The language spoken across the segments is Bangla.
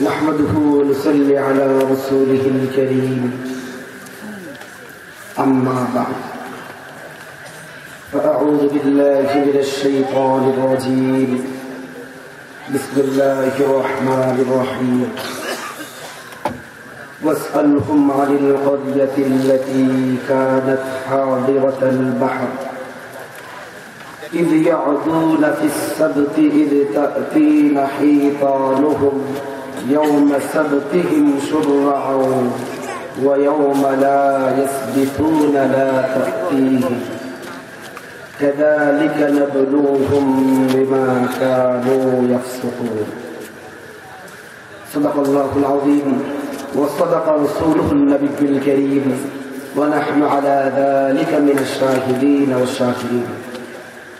نحمده ونصلي على رسوله الكريم. أما بعد. فأعوذ بالله من الشيطان الرجيم. بسم الله الرحمن الرحيم. واسألهم عن القرية التي كانت حاضرة البحر. إذ يعدون في السبت إذ تأتين حيطانهم. يوم سبتهم شرعا ويوم لا يسبتون لا تأتيهم كذلك نبلوهم بما كانوا يفسقون. صدق الله العظيم وصدق رسوله النبي الكريم. ونحن على ذلك من الشاهدين والشاكرين.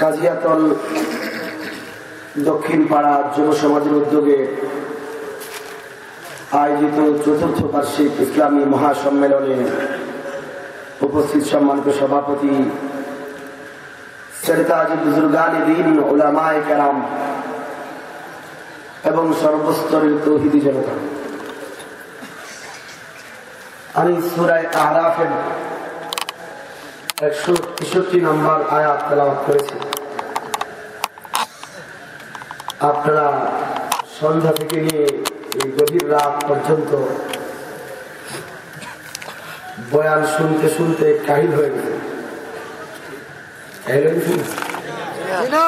কাজিয়াতল দক্ষিণ পাড়া যুব সমাজের উদ্যোগে আয়োজিত চতুর্থ বার্ষিক ইসলামী মহাসম্মেলনে উপস্থিত সম্মানিত সভাপতি এবং সর্বস্তরের তৌহিদি জনতা। আমি সুরায় আরাফের একশো তেষট্টি নম্বর আয়াত তেলাওয়াত করেছি। আপনারা সন্ধ্যা থেকে নিয়ে এই গভীর রাত পর্যন্ত বয়ান শুনতে শুনতে কাহিল হয়ে গেছে কাহিল হয়ে গেছে না?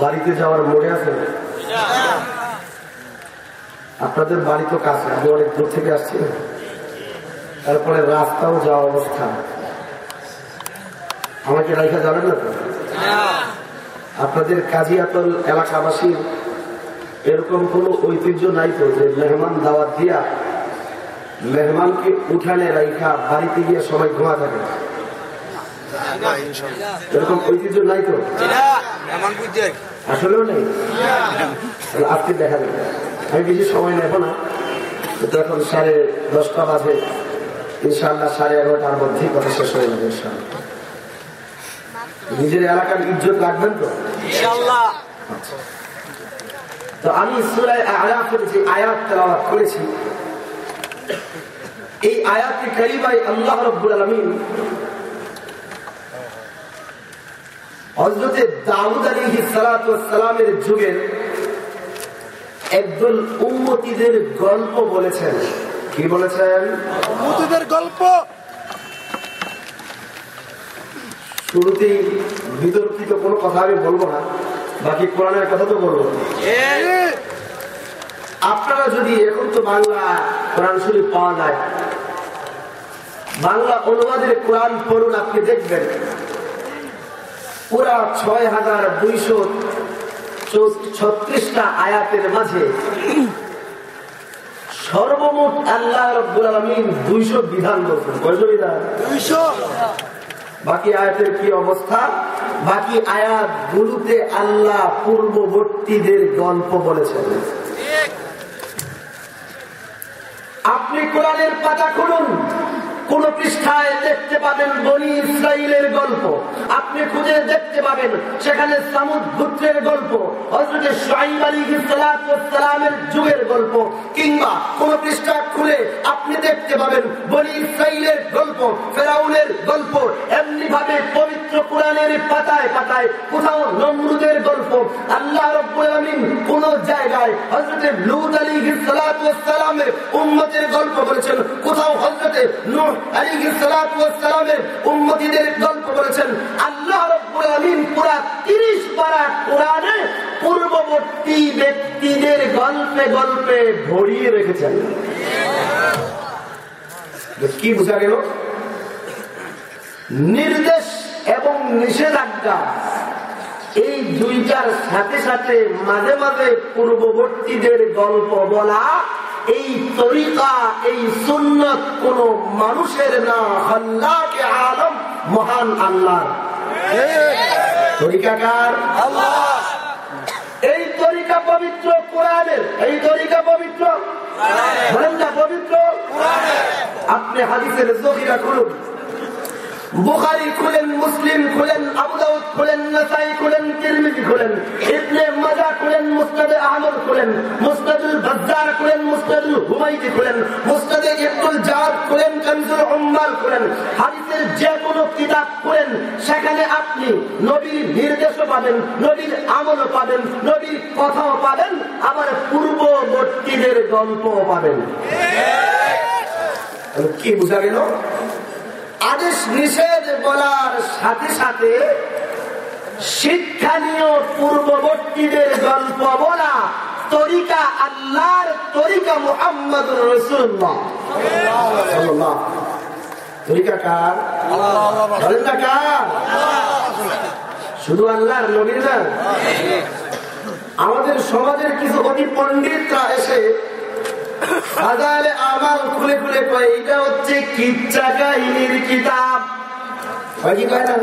বাড়িতে যাওয়ার মনে আছে? আপনাদের বাড়ি তো কাছে আমি অনেক দূর থেকে আসছি তারপরে রাস্তাও যাওয়া অবস্থা। আমাকে রেখা যাবেন না তো? আপনাদের কাজিয়াতল এলাকাবাসীর এরকম কোন ঐতিহ্য নাই তো যে মেহমান দাওয়াত দিয়া মেহমানকে উঠানে রাইখা বাড়িতে গিয়ে সবাই ঘুমা থাকে? এরকম ঐতিহ্য নাই তো? আসলেও নেই? তাহলে আজকে দেখা যাবে। আমি বেশি সময় নেব না। তো এখন সাড়ে দশটা বাজে। ইনশাল্লাহ সাড়ে এগারোটার মধ্যেই কথা শেষ হয়ে যাবে ইনশাল্লাহ নিজের এলাকার ইজ্জত রাখবেন তো। তো আমি সুরায় আয়াতের যে আয়াত তেলাওয়াত করেছি এই আয়াতকে কারিমাই আল্লাহ রব্বুল আলমিন হজরতে দাউদ আলী সালামের যুগের একদল উন্মতিদের গল্প বলেছেন। কি বলেছেন? গল্প? শুরুতেই বিতর্কিত কোনো কথা আমি বলব না, বাকি কোরআনের কথা তো বলব। আপনারা যদি এখন তো বাংলা কোরআন শরীফ পাওয়া যায়, বাংলা অনুবাদের কোরআন পড়ুন, আপনি দেখবেন। পুরা ছয় হাজার দুইশো ছত্রিশটা আয়াতের মাঝে সর্বমোট আল্লাহ রব্বুল আলমিন দুইশো বিধান বলছেন। বিধান? দুইশো। বাকি আয়াতের কি অবস্থা? বাকি আয়াত গুরুতে আল্লাহ পূর্ববর্তীদের গল্প বলেছেন। আপনি কোরআনের পাতা খুলুন। কোন পৃষ্ঠায় দেখতে পাবেন বনি ইসরায়েলের গল্প। আপনি খুঁজে দেখতে পাবেন সেখানে সামুদ পুত্রের গল্প হজরত শাহিব আলী সালামের যুগের গল্প, কিংবা কোন পৃষ্ঠা খুলে আপনি দেখতে পাবেন বনি ইসরায়েলের গল্প, ফেরাউনের গল্প এমনি ভাবে পবিত্র কোরআনের পাতায় পাতায় কোথাও নমরুদের গল্প। আল্লাহ আলামিন কোন জায়গায় আলাইহিস সালাতু ওয়াস সালামের উম্মতের গল্প বলেছেন, কোথাও হযরতে নূহ আলাইহিস সালাতু ওয়াস সালামের উম্মতিদের গল্প বলেছেন, আল্লাহ রব্বুল আলামিন পুরা 30 পারা কোরআনে পূর্ববর্তী ব্যক্তিদের গল্পে গল্পে ভরিয়ে রেখেছেন। কি বোঝা গেল? নির্দেশ এবং নিষেধাজ্ঞা এই দুইটার সাথে সাথে মাঝে মাঝে পূর্ববর্তীদের গল্প বলা এই তরিকা, এই সুন্নত কোন মানুষের না। আল্লাহকে আলম, মহান আল্লাহ তরিকাকার এই তরিকা পবিত্র কোরআনের। এই তরিকা পবিত্র? পবিত্র? আপনি হাদিসের জহিরা খুলুন। বুখারি খুলেন, মুসলিম খুলেন আবুদাউদ খুলেন, নাসাই খুলেন, তিরমিজি খুলেন, ইবনে মাজা খুলেন, মুসনাদে আহমদ খুলেন মুসনাদুল বাজ্জার খুলেন মুসনাদুল হুমাইদি খুলেন মুসনাদে ইবনুল জাদ খুলেন কানজুল উম্মাল খুলেন হাদিসের যে কোনো কিতাব খুলেন সেখানে আপনি নবীর পাবেন, নবীর আমলও পাবেন, নবীর কথাও পাবেন পূর্ববর্তীদের পাবেন। কি বোঝা গেল? আদেশ নিষেধ বলার সাথে সাথে শিক্ষানীয় পূর্ববর্তীদের গল্প বলা তরিকা আল্লাহর তরিকা মোহাম্মদ রসুল্লাহ তরিকা কার? তরিকা কার? শুধু আল্লাহর নবীর না। আমাদের সমাজের কিছু অতি পণ্ডিতরা এসে হাজারে আমার খুলে খুলে কয় এটা হচ্ছে কিচ্ছা কাহিনীর কিতাব। কি কয় না?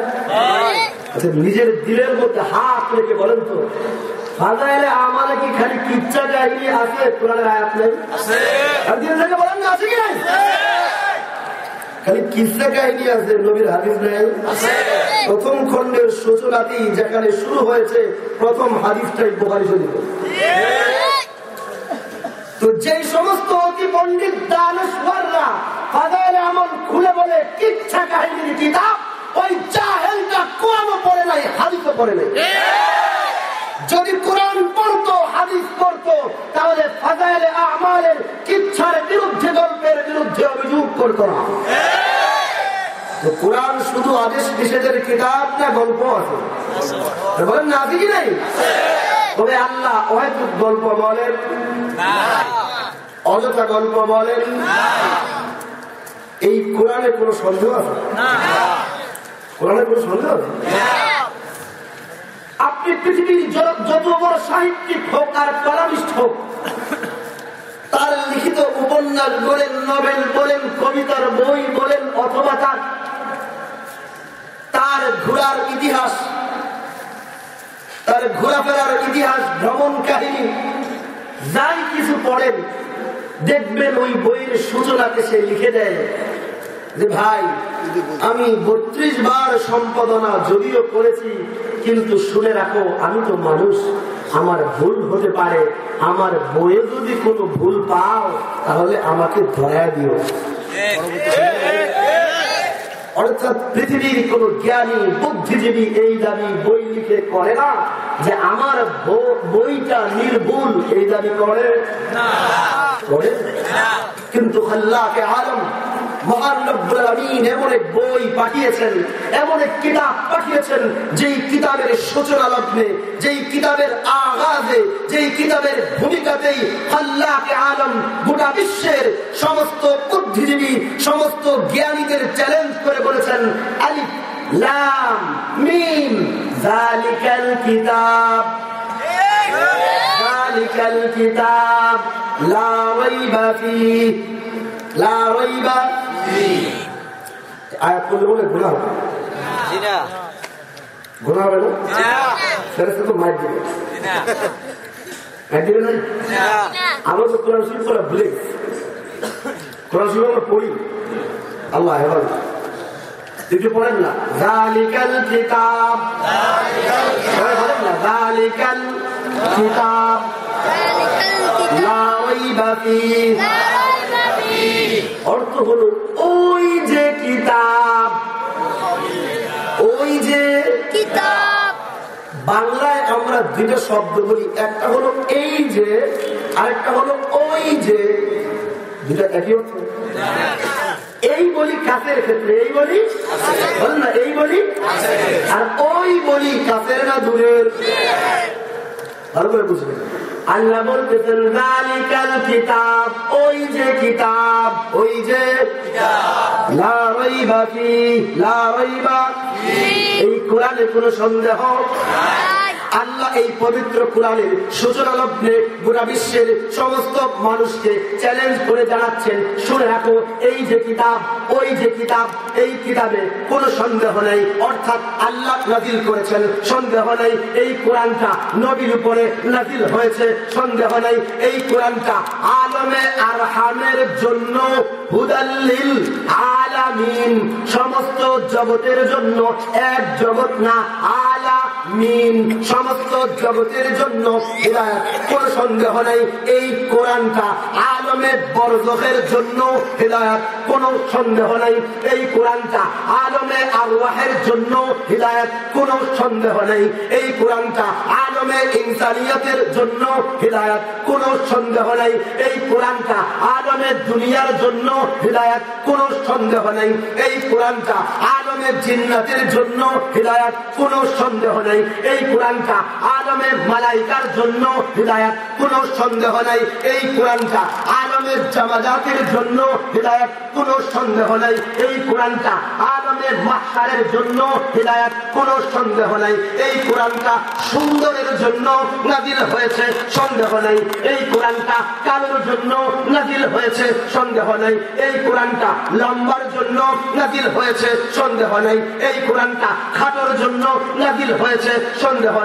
আচ্ছা নিজের দিলের মধ্যে হাত রেখে বলেন তো। ফাজাইলে আমারে কি খালি কিচ্ছা কাহিনী আছে কোরআনের আয়াত নেই? থেকে বলেন না আছে কি নাই? খালি কিচ্ছা কাহিনী আছে নবীর হাদিস নেই? প্রথম খণ্ডের সূচনাটি যেখানে শুরু হয়েছে প্রথম হাদিসটাই বোহারি শরীফ। তো যে সমস্ত অতি পণ্ডিত দানেশ্বররা ফাদাইল আমল খুলে বলে কিচ্ছা কাহিনীর কিতাব? ওই জাহেলটা কোরআনও পড়ে নাই হাদিসও পড়ে নাই। যদি কোরআন পড়তো, হাদিস পড়তো, তাহলে ফাজাইলে আমালের কিচ্ছার বিরুদ্ধে গল্পের বিরুদ্ধে অভিযোগ করতো না। কোরআন শুধু আদেশ নিষেধের কিতাব না, গল্প আছে। বলেন না নাই? তবে আল্লাহ হয়তো গল্প বলেন। অযথা গল্প বলেন। এই কোরআনে কোন সন্দেহ আছে? কোরআনে কোন সন্দেহ আছে? আপনি পৃথিবীর যত বড় সাহিত্যিক হোক আর কলামিস্ট হোক, তার লিখিত উপন্যাস বলেন, নভেল বলেন, কবিতার বই বলেন, অথবা তার তার ঘোরার ইতিহাস, তার ঘোরাফেরার ইতিহাস, ভ্রমণ কাহিনী, যাই কিছু পড়েন, দেখবেন ওই বইয়ের সূচনাকে সে লিখে দেয় যে, ভাই, আমি বত্রিশ বার সম্পাদনা যদিও করেছি কিন্তু শুনে রাখো আমি তো মানুষ। আমার ভুল হতে পারে। আমার বইয়ে যদি কোনো ভুল পাও তাহলে আমাকে ধরা দিও। অর্থাৎ পৃথিবীর কোন জ্ঞানী বুদ্ধিজীবী এই দাবি বই লিখে করে না যে আমার বইটা নির্ভুল এই দাবি করে? করে? কিন্তু আল্লাহকে আলম মহান এমন এক বই পাঠিয়েছেন এমন এক কিতাব পাঠিয়েছেন যেই কিতাবের সূচনা লগ্নে যেই কিতাবের আগাজে যেই কিতাবের ভূমিকাতেই আল্লাহকে আলম গোটা বিশ্বের সমস্ত বুদ্ধিজীবী সমস্ত জ্ঞানীদের চ্যালেঞ্জ করে বলেছেন আলিফ লাম মিম জালিকাল কিতাব। জালিকাল কিতাব লা রাইবা ফিহি লা রাইবা আয়াত করলে বলে গুণা হবে। গুণা হবে না? ফেরেস্তা তো মার দিবে। মার দিবে না? আমরা তো কোরআন শরীফ পড়া ভুলে কোরআন শরীফ আমরা পড়ি। আল্লাহ হেফাজ যদি পড়েন না? জালিকাল কিতাব। সবাই বলেন না? জালিকাল কিতাব। লা রাইবা ফিহি। অর্থ হলো ওই যে কিতাব। ওই যে কিতাব। বাংলায় আমরা দুইটা শব্দ বলি একটা হলো এই যে আরেকটা হলো ওই যে। দুটা একই অর্থ? এই বলি কাছের ক্ষেত্রে এই বলি বলেন না এই বলি আর ওই বলি কাছের না দূরের। ভালো করে বুঝবেন। আল্লাহ বলতেছেন জালিকাল কিতাব। ওই যে কিতাব, ওই যে লা রাইবা ফি এই কোরআনে কোনো সন্দেহ আল্লাহ এই পবিত্র কোরআনের সূচনা লগ্নে গোটা বিশ্বের সমস্ত মানুষকে চ্যালেঞ্জ করে জানাচ্ছেন, শুনে রাখো, এই যে কিতাব, ওই যে কিতাব, এই কিতাবে কোনো সন্দেহ নেই। অর্থাৎ আল্লাহ নাজিল করেছেন, সন্দেহ নেই, এই কোরআনটা নবীর উপরে নাজিল হয়েছে, সন্দেহ নেই, এই কোরআনটা আলমে আর হামের জন্য হুদাল্লিল আলামিন, সমস্ত জগতের জন্য এক জগৎ না, আলামিন সমস্ত জগতের জন্য হিদায়াত। কোন সন্দেহ নেই, এই কোরআনটা আলমে বরজখের জন্য হিদায়াত। কোন সন্দেহ নেই, এই কোরআনটা আলমে আরওয়াহের জন্য হিদায়াত। কোন সন্দেহ নেই, এই কোরআনটা আলমে ইনসানিয়তের জন্য হিদায়াত। কোন সন্দেহ নেই, এই কোরআনটা আলমে দুনিয়ার জন্য হিদায়াত। কোন সন্দেহ নেই, এই কোরআনটা আলমে জিন্নাতের জন্য হিদায়াত। কোন সন্দেহ নেই, এই কোরআনটা আলমে মালাইকার জন্য হিদায়াত সন্দেহ নেই এই কোরআনটা। আলমের জামাজাতের জন্য হিদায়াত, কোন সন্দেহ নেই এই কোরআনটা। আলমের মাসারের জন্য হিদায়াত সন্দেহ নেই এই কোরআনটা। সুন্দরের জন্য নাজিল হয়েছে, সন্দেহ নেই এই কোরআনটা। কালোর জন্য নাজিল হয়েছে, সন্দেহ নেই এই কোরআনটা। লম্বার জন্য নাজিল হয়েছে, সন্দেহ নেই। এই কোরআনটা খাটোর জন্য নাজিল হয়েছে, সন্দেহ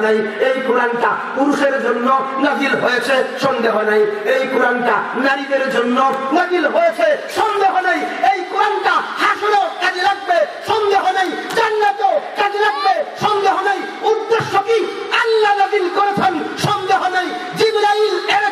এই কোরআনটা পুরুষের জন্য নাজিল হয়েছে, সন্দেহ এই কোরআনটা নারীদের জন্য নাজিল হয়েছে, সন্দেহ এই কোরআনটা কাজে লাগবে, সন্দেহ নেই। কাজে লাগবে, সন্দেহ নেই। উদ্দেশ্য কি? আল্লাহ নাজিল করেছেন, সন্দেহ নেই। জিবরাইল এনেছেন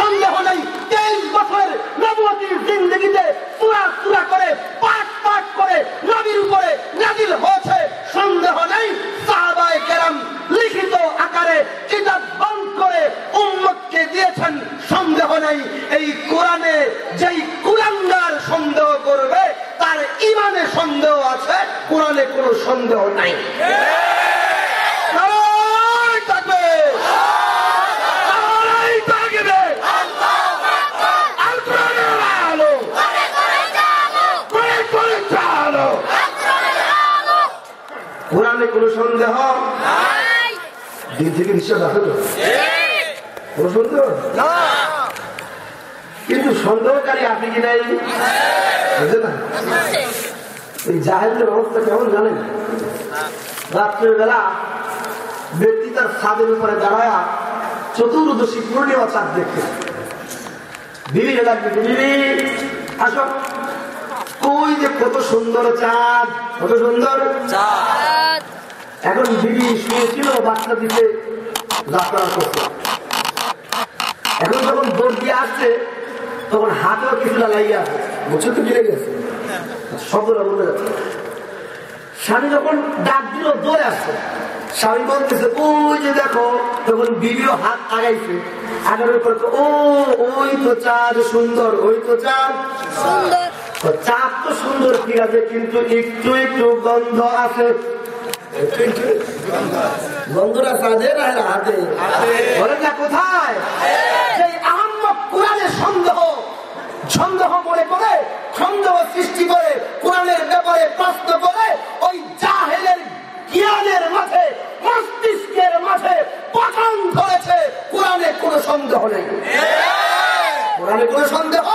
সন্দেহ নেই। তেইশ বছর নবতির জিন্দগিতে পুরা পুরা করে পাঠ পাঠ করে নবীর উপরে নাজিল হয়েছে। সন্দেহ নেই সাহাবায় কেরাম লিখিত আকারে কিতাব বন্ধ করে উম্মতকে দিয়েছেন। সন্দেহ নেই এই কোরআনে যেই কোরআনদার সন্দেহ করবে, তার ইমানে সন্দেহ আছে, কোরআনে কোনো সন্দেহ নাই নারায় থাকবে। নারায় থাকবে। আল কোরআনের আলো। করে করে চালো। কোরআনে কোনো সন্দেহ? দিন থেকে বিশ্বাস আছে তো? কোনো সন্দেহ? কিন্তু সন্দেহকারী আপনি কি নাই? না? এই জাহেজের অবস্থা কেমন জানেন? রাত্রের বেলা ব্যক্তি তার ছাদের উপরে দাঁড়ায় চতুর্দশী পূর্ণিমা চাঁদ দেখে। বিবি ডাকবে বিবি আসো। কই যে কত সুন্দর চাঁদ কত সুন্দর এখন বিবি শুয়েছিল বাচ্চা দিতে যাত্রা করছে। এখন যখন দৌড় দিয়ে আসছে তখন হাতেও কিছুটা লাগিয়ে আছে। বুঝছে তো গিরে গেছে শব্দটা বলে যাচ্ছে। স্বামী যখন ডাক দিল দৌড়ে আসছে। স্বামী বলতেছে ওই যে দেখো তখন বিবিও হাত আগাইছে আগানোর পর ও ওই তো চাঁদ সুন্দর ওই তো চাঁদ তো চাঁদ তো সুন্দর, ঠিক আছে, কিন্তু একটু একটু গন্ধ আছে। চাঁদে না হাতে? বলেন না, কোথায়? সেই আহম্মদ কোরআনের সন্দেহ সন্দেহ করে করে, সন্দেহ সৃষ্টি করে, কোরআনের ব্যাপারে প্রশ্ন করে, ওই জাহেলের জ্ঞানের মাঝে মস্তিষ্কের মাঝে পতন ধরেছে। কোরআনে কোনো সন্দেহ নেই। কোরআনে কোনো সন্দেহ?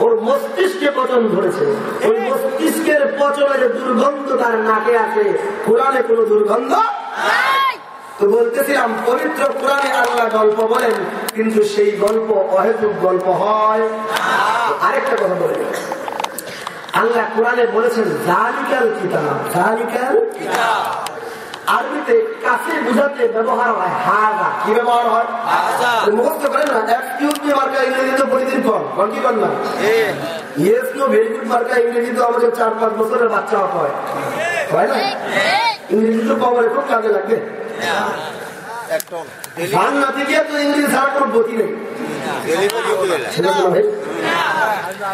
ওর মস্তিষ্কে পচন ধরেছে ওই মস্তিষ্কের পচনে যে দুর্গন্ধ তার নাকে আছে কোরআনে কোনো দুর্গন্ধ? তো বলতেছিলাম পবিত্র কোরআনে আল্লাহ গল্প বলেন কিন্তু সেই গল্প অহেতুক গল্প হয়। আরেকটা কথা বলে। আল্লাহ কোরআনে বলেছেন জালিকাল কিতাব। জালিকাল আরবিতে কাছে বুঝাতে ব্যবহার হয় হাজা। কি ব্যবহার হয়? মুখস্থ করেন না এক্সকিউজ মি মার্কা ইংরেজিতে পরিদিন কম কন কি কর না? ইয়েস নো ভেরি গুড মার্কা ইংরেজি তো আমাদের চার পাঁচ বছরের বাচ্চা হয়। হয় না? ইংরেজি তো কবরে খুব কাজে লাগবে। বাংলাতে গিয়ে তো ইংরেজি ছাড়া কোনো গতি নেই।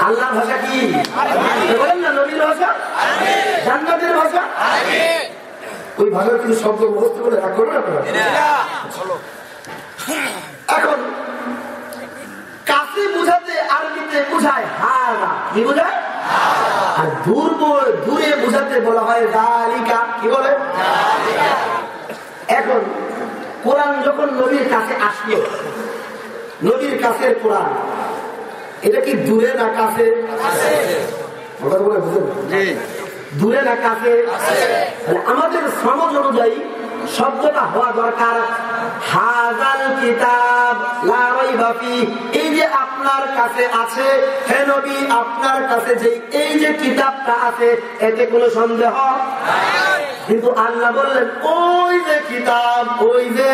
আল্লাহ ভাষা কি? বলেন না নবীর ভাষা? জান্নাতের ভাষা? ওই ভাষার কিছু শব্দ মুখস্থ করে আপনারা এখন। কাছে বুঝাতে আরবিতে বুঝায় হারা। কি বুঝায়? আর দূর দূরে বুঝাতে বলা হয় দালিকা। কি বলে? এখন কোরআন যখন নবীর কাছে আসলো নবীর কাছের কোরআন এটা কি দূরে না কাছে? বুঝলেন? দূরে না কাছে আমাদের সমাজ অনুযায়ী শব্দটা হওয়া দরকার হাজাল কিতাব এই যে আপনার কাছে আছে আপনার কাছে যে এই যে কিতাবটা আছে, এতে কোনো সন্দেহ? কিন্তু আল্লাহ বললেন, ওই যে কিতাব, ওই যে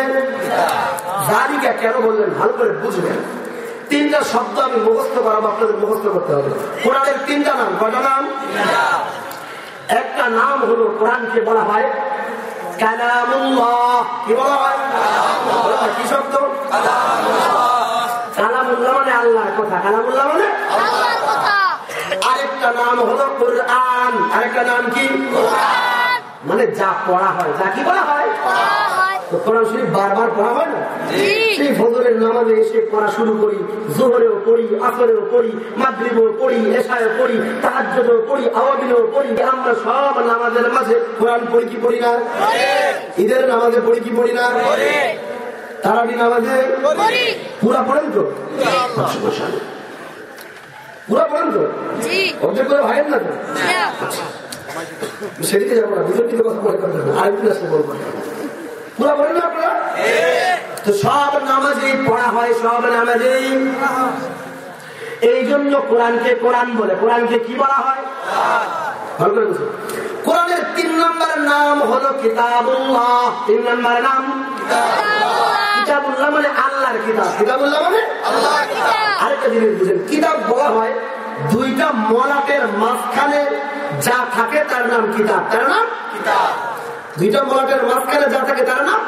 জারিকা কেন বললেন? ভালো করে বুঝবেন। তিনটা শব্দ আমি মুখস্থ করাবো, আপনাদের মুখস্থ করতে হবে। কোরআনের তিনটা নাম, কয়টা নাম? একটা নাম হলো কোরআনকে বলা হয় কি মানে আল্লাহর কথা। মানে? আরেকটা নাম হলো কোরআন। আরেকটা নাম মানে যা পড়া হয়, যা কি বলা হয়? কোরআন শরীফ বারবার পড়া হয় না? সেই ফজরের নামাজে এসে পড়া শুরু করি জোহরেও পড়ি আসরেও পড়ি মাগরিবেও পড়ি এশায়ও পড়ি তাহাজ্জুদেও পড়ি আওয়াবিলেও পড়ি আমরা সব নামাজের মাঝে কোরআন পড়ি কি পড়ি না? ঈদের নামাজে পড়ি কি পড়ি না? তারাবি নামাজে? পুরা পড়েন তো? আচ্ছা, পুরা পড়েন তো? অর্ধেক করে ভাইয়ের না তো না সেদিকে যাব না বিতর্কিত কথা মনে করবেন বলব। পুরা পড়েন না আপনারা? তো সব নামাজেই পড়া হয়, সব নামাজেই। এই জন্য কোরআনকে কোরআন বলে। কোরআনকে কি বলা হয়। কোরআনের তিন নম্বর নাম হলো কিতাবুল্লাহ। তিন নম্বর নাম? কিতাবুল্লাহ মানে আল্লাহর কিতাব। কিতাবুল্লাহ মানে আরেকটা জিনিস বুঝেন, কিতাব বলা হয় দুইটা মলাটের মাঝখানে যা থাকে তার নাম কিতাব। তার নাম? দুইটা মলাটের মাঝখানে যা থাকে তার নাম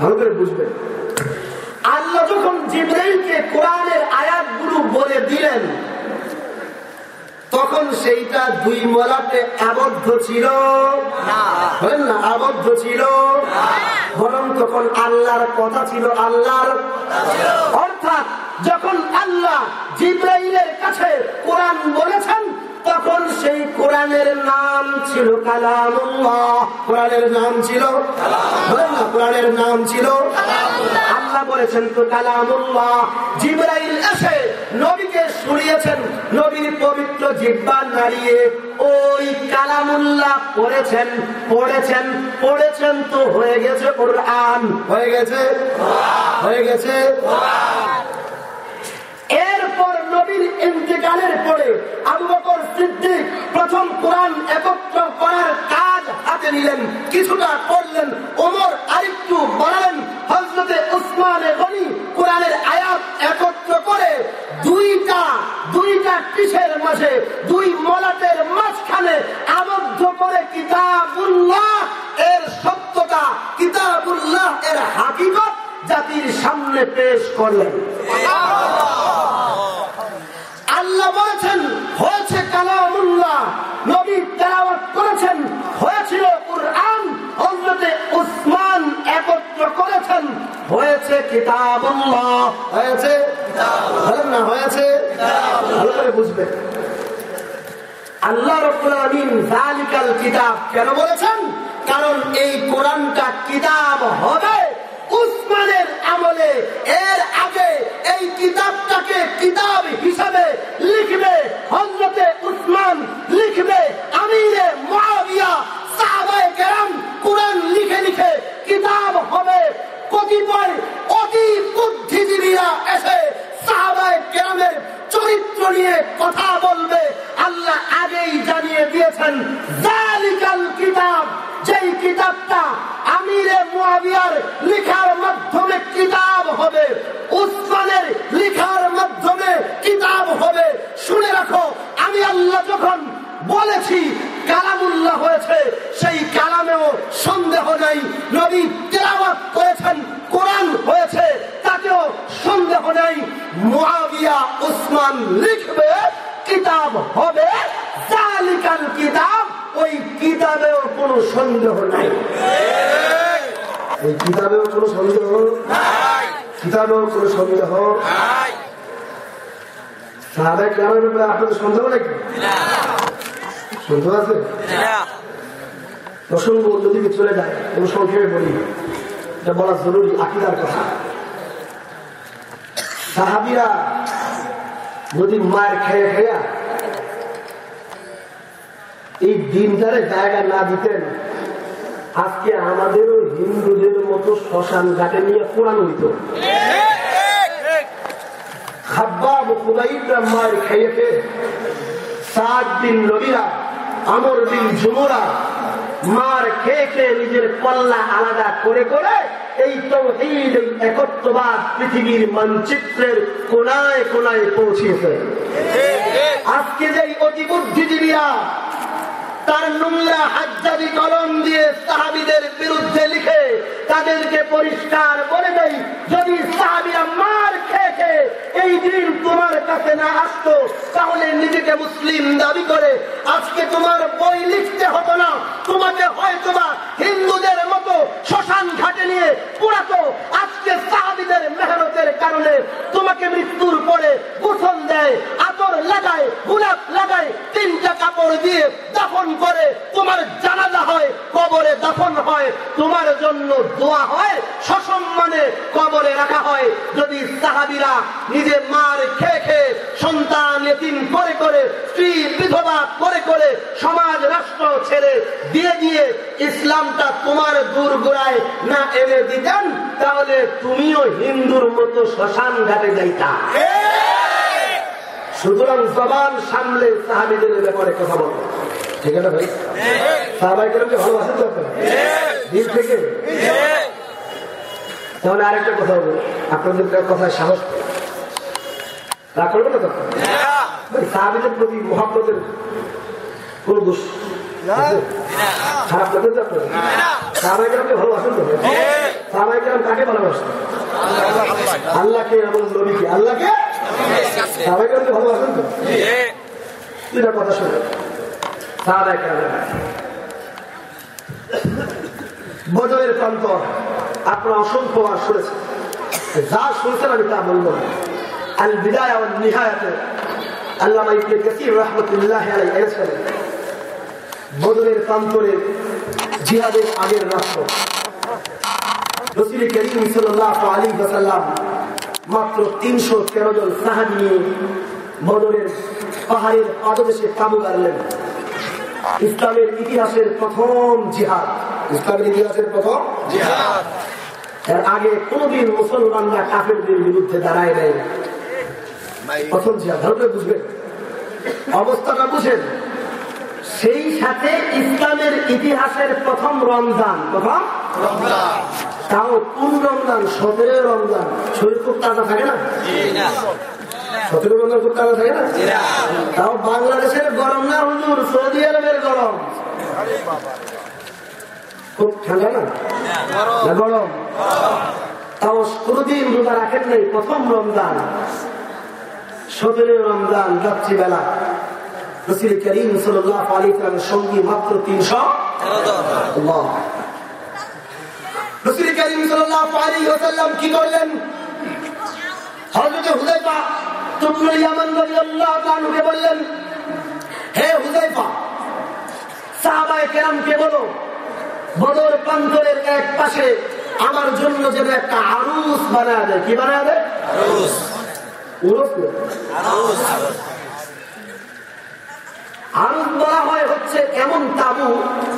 ভালো করে বুঝবেন আল্লাহ যখন জিব্রাইলকে কোরআনের আয়াতগুলো বলে দিলেন তখন সেইটা দুই মলাটে আবদ্ধ ছিল। না। আবদ্ধ ছিল। বরং তখন আল্লাহর কথা ছিল আল্লাহর অর্থাৎ যখন আল্লাহ জিব্রাইলের কাছে কোরআন বলেছেন তখন সেই কোরআনের নাম ছিল কালামুল্লাহ। কোরআনের নাম ছিল না, কোরআনের নাম ছিল আল্লাহ বলেছেন তো কালামুল্লাহ। জিব্রাইল এসে নবীকে শুনিয়েছেন। নবীর পবিত্র জিব্বা নাড়িয়ে ওই কালামুল্লাহ পড়েছেন পড়েছেন পড়েছেন তো হয়ে গেছে কোরআন। হয়ে গেছে হয়ে গেছে নবীর ইন্তেকালের পরে আবু বকর সিদ্দিক প্রথম কোরআন একত্র করার কাজ হাতে নিলেন। কিছুটা করলেন। ওমর আরেকটু বাড়ালেন। হজরতে উসমানে গনি কোরআনের আয়াত একত্র করে দুইটা দুইটা কিসের মাঝে, দুই মলাটের মাঝখানে আবদ্ধ করে কিতাবুল্লাহ, এর সত্যতা, কিতাবুল্লাহ, এর হাকিকত জাতির সামনে পেশ করলেন আল্লাহ বলেছেন, হয়েছে কালামুল্লাহ। নবী তেলাওয়াত করেছেন, হয়েছিল কুরআন। উসমান একত্র করেছেন, হয়েছে হয়েছে? না হয়েছে? ভালো করে বুঝবে। আল্লাহ কিতাব কেন বলেছেন? কারণ এই কোরআনটা কিতাব হবে। উসমানের আমলে এর আগে এই কিতাবটাকে কিতাব হিসাবে লিখবে হজরতে উসমান, লিখবে আমিরে বুদ্ধিজীবীরা এসে কথা বলবে। আল্লাহ আগেই জানিয়ে দিয়েছেন কিতাব যেই কিতাবটা আমিরে মুয়াবিয়ার লিখার মাধ্যমে কিতাব হবে। উসমানের লিখার মাধ্যমে কিতাব হবে। শুনে রাখো, আমি আল্লাহ যখন বলেছি কালামুল্লাহ হয়েছে, সেই কালামেও সন্দেহ নাই। নবী তেলাওয়াত করেছেন, কোরআন হয়েছে, তাতেও সন্দেহ নাই। মুআবিয়া উসমান লিখবে, কিতাব হবে জালিকাল কিতাব ওই কিতাবেও কোনো সন্দেহ নাই। ওই কিতাবেও কোনো সন্দেহ? কিতাবেও কোনো সন্দেহ? সাহাবায়ে কেরামের ব্যাপারে আপনাদের সন্দেহ নাকি? সন্দেহ আছে? প্রসঙ্গ অন্যদিকে চলে যায় এবং সংক্ষেপে বলি। এটা বলা জরুরি আকিদার কথা। সাহাবিরা যদি মায়ের খেয়ে খেয়া এই দিনটারে জায়গা না দিতেন আজকে আমাদেরও হিন্দুদের মতো শ্মশান ঘাটে নিয়ে কোরআন হইত। পৃথিবীর মানচিত্রের কোনায় কোনায় পৌঁছিয়েছে। আজকে যে অতি বুদ্ধিজীবীরা তার নোংরা হাজারি কলম দিয়ে সাহাবিদের বিরুদ্ধে লিখে তাদেরকে পরিষ্কার করে দেয় যদি সাহাবিরা মার খেয়ে খেয়ে এই দিন তোমার কাছে না আসতো, তাহলে নিজেকে মুসলিম দাবি করে, আজকে তোমার বই লিখতে হতো না, তোমাকে হয়তো বা হিন্দুদের মতো শ্মশান ঘাটে নিয়ে পুরাতো আজকে সাহাবিদের মেহনতের কারণে তোমাকে মৃত্যুর পরে গোসল দেয়, আতর লাগায়, গোলাপ লাগায়, তিনটা কাপড় দিয়ে দাফন করে তোমার জানাজা হয় কবরে দাফন হয় তোমার জন্য দোয়া হয় সসম্মানে কবরে রাখা হয়। যদি সাহাবিরা নিজে মার খেয়ে খেয়ে সন্তান এতিম করে করে স্ত্রী বিধবা করে করে সমাজ রাষ্ট্র ছেড়ে দিয়ে দিয়ে ইসলামটা তোমার দূর গোড়ায় না এনে দিতেন তাহলে তুমিও হিন্দুর মতো শ্মশান ঘাটে যাইতা। সুতরাং জবান সামলে সাহাবিদের ব্যাপারে কথা বলব ঠিক আছে ভাই সাহাবাই কেরমকে ভালোবাসেন তো আপনারা? দিল থেকে? তাহলে আরেকটা কথা বলব আপনাদের কথায় সাহস রাগ করবে না তো ভাই, সাহাবিদের প্রতি মহাপ্রদের কোন দোষ খারাপ লাগবে তো আপনাদের? সাহাবাই তো সাহাবাই কেরম কাকে ভালোবাসেন? আল্লাহকে আল্লাহকে? ভালোবাসেন তো? দুটা কথা শুনে সাহাবাই কেরম বদলের প্রান্ত আপনারা অসংখ্য বার শুনেছেন। যা শুনছেন আমি তা বলব। আল বিদায় নিহায়াতে বদলের প্রান্তরে জিহাদের আগের রাষ্ট্র। মাত্র তিনশো তেরো জন সাহাবি নিয়ে বদরের পাহাড়ের পাদদেশে কাবু গাড়লেন ইসলামের ইতিহাসের প্রথম জিহাদ। ইসলামের ইতিহাসের প্রথম এর আগে কোনদিন মুসলমানরা কাফেরদের বিরুদ্ধে দাঁড়ায় নেই। প্রথম জিহাদ করে বুঝবেন। অবস্থাটা বুঝেন। সেই সাথে ইসলামের ইতিহাসের প্রথম রমজান। প্রথম তাও কোন রমজান সতেরো রমজান। শরীর খুব তাজা থাকে না। সতেরো খুব তাজা থাকে না বাংলাদেশের গরম না, হুজুর, সৌদি আরবের গরম। খুব ঠান্ডা না? গরম? তাও কোনদিন রোজা রাখেন নাই, প্রথম রমজান। সতেরো রমজান, রাত্রিবেলা। রসিল কি করলেন? হজরত হুদাইফা তুমনুল ইয়ামান রাদিয়াল্লাহু তাআলাকে বললেন হে হুদাইফা সাহাবায়ে কেরামকে বলো বদর প্রান্তরের এক পাশে আমার জন্য যেন একটা আরুস বানায় দেয়। কি বানায় দেয়? উরস আরুস। বলা হয় হচ্ছে এমন তাবু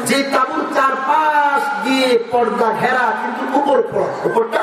যে তাবুর চারপাশ দিয়ে পর্দা ঘেরা কিন্তু উপর পড়া উপরটা?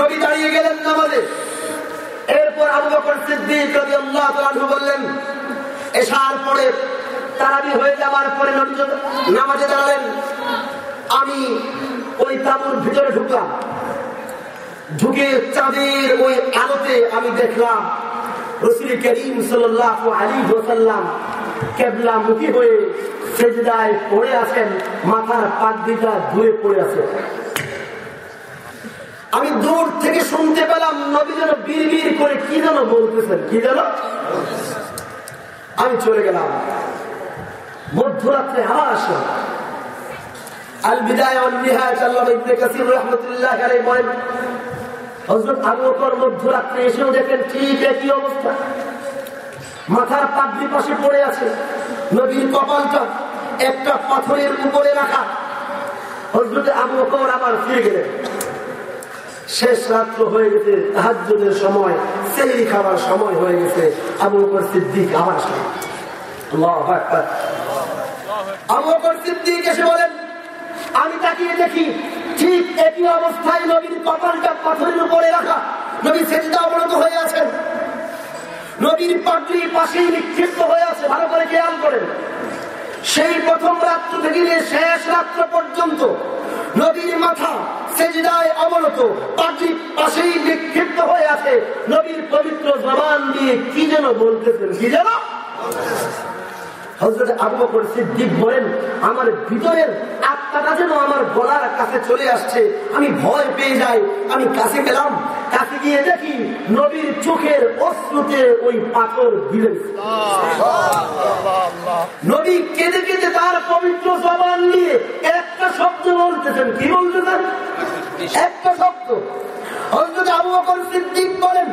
নবী দাঁড়িয়ে গেলেন নামাজে। এরপর আবু বকর সিদ্দিক তাআলা আনহু বললেন, এশার পরে তারাবি হয়ে যাওয়ার পরে নবী নামাজে দাঁড়ালেন, আমি ওই তাবুর ভিতরে ঢুকলাম। ঢুকে চাঁদের ওই আলোতে আমি দেখলাম, রসুল করিম সাল্লাল্লাহু আলাইহি ওয়াসাল্লাম কেবলামুখী হয়ে সেজদায় পড়ে আছেন, মাথার পাগড়িটা ধুয়ে পড়ে আছে। আমি দূর থেকে শুনতে পেলাম নবী যেন বীর করে কি যেন বলতেছেন, কি যেন? আমি চলে গেলাম। মধ্যরাত্রে আবার আসলাম। বিদায় হযরত ঠিক একই অবস্থা। মাথার পাশে পড়ে আছে। একটা পাথরের উপরে রাখা। হজরত আবু বকর আবার ফিরে গেলেন। শেষ রাত্র হয়ে গেছে, তাহাজ্জুদের সময় সেহরি খাবার সময় হয়ে গেছে। আবু বকর সিদ্দিক এসে বলেন, আমি তাকিয়ে দেখি, ঠিক একই অবস্থায় নবীর কপালটা পাথরের উপরে রাখা। নবী সেজদা অবনত হয়ে আছেন। নবীর পাগড়ি পাশেই নিক্ষিপ্ত হয়ে আছে, ভালো করে খেয়াল করেন। সেই প্রথম রাত্র থেকে শেষ রাত্র পর্যন্ত নবীর মাথা সেজদায় অবনত। পাগড়ি পাশেই নিক্ষিপ্ত হয়ে আছে। নবীর পবিত্র জবান দিয়ে কি যেন বলতেছেন কি যেন? হজরত আবু বকর সিদ্দিক বলেন আমার ভিতরের আত্মাটা যেন আমার গলার কাছে চলে আসছে। আমি ভয় পেয়ে যাই আমি কাছে গেলাম। কাছে গিয়ে দেখি নবীর চোখের অশ্রুতে ওই পাথর দিলে নবী কেঁদে কেঁদে তার পবিত্র জবান নিয়ে একটা শব্দ বলতেছেন কি বলতেছেন? একটা শব্দ। হজরত আবু বকর সিদ্দিক বলেন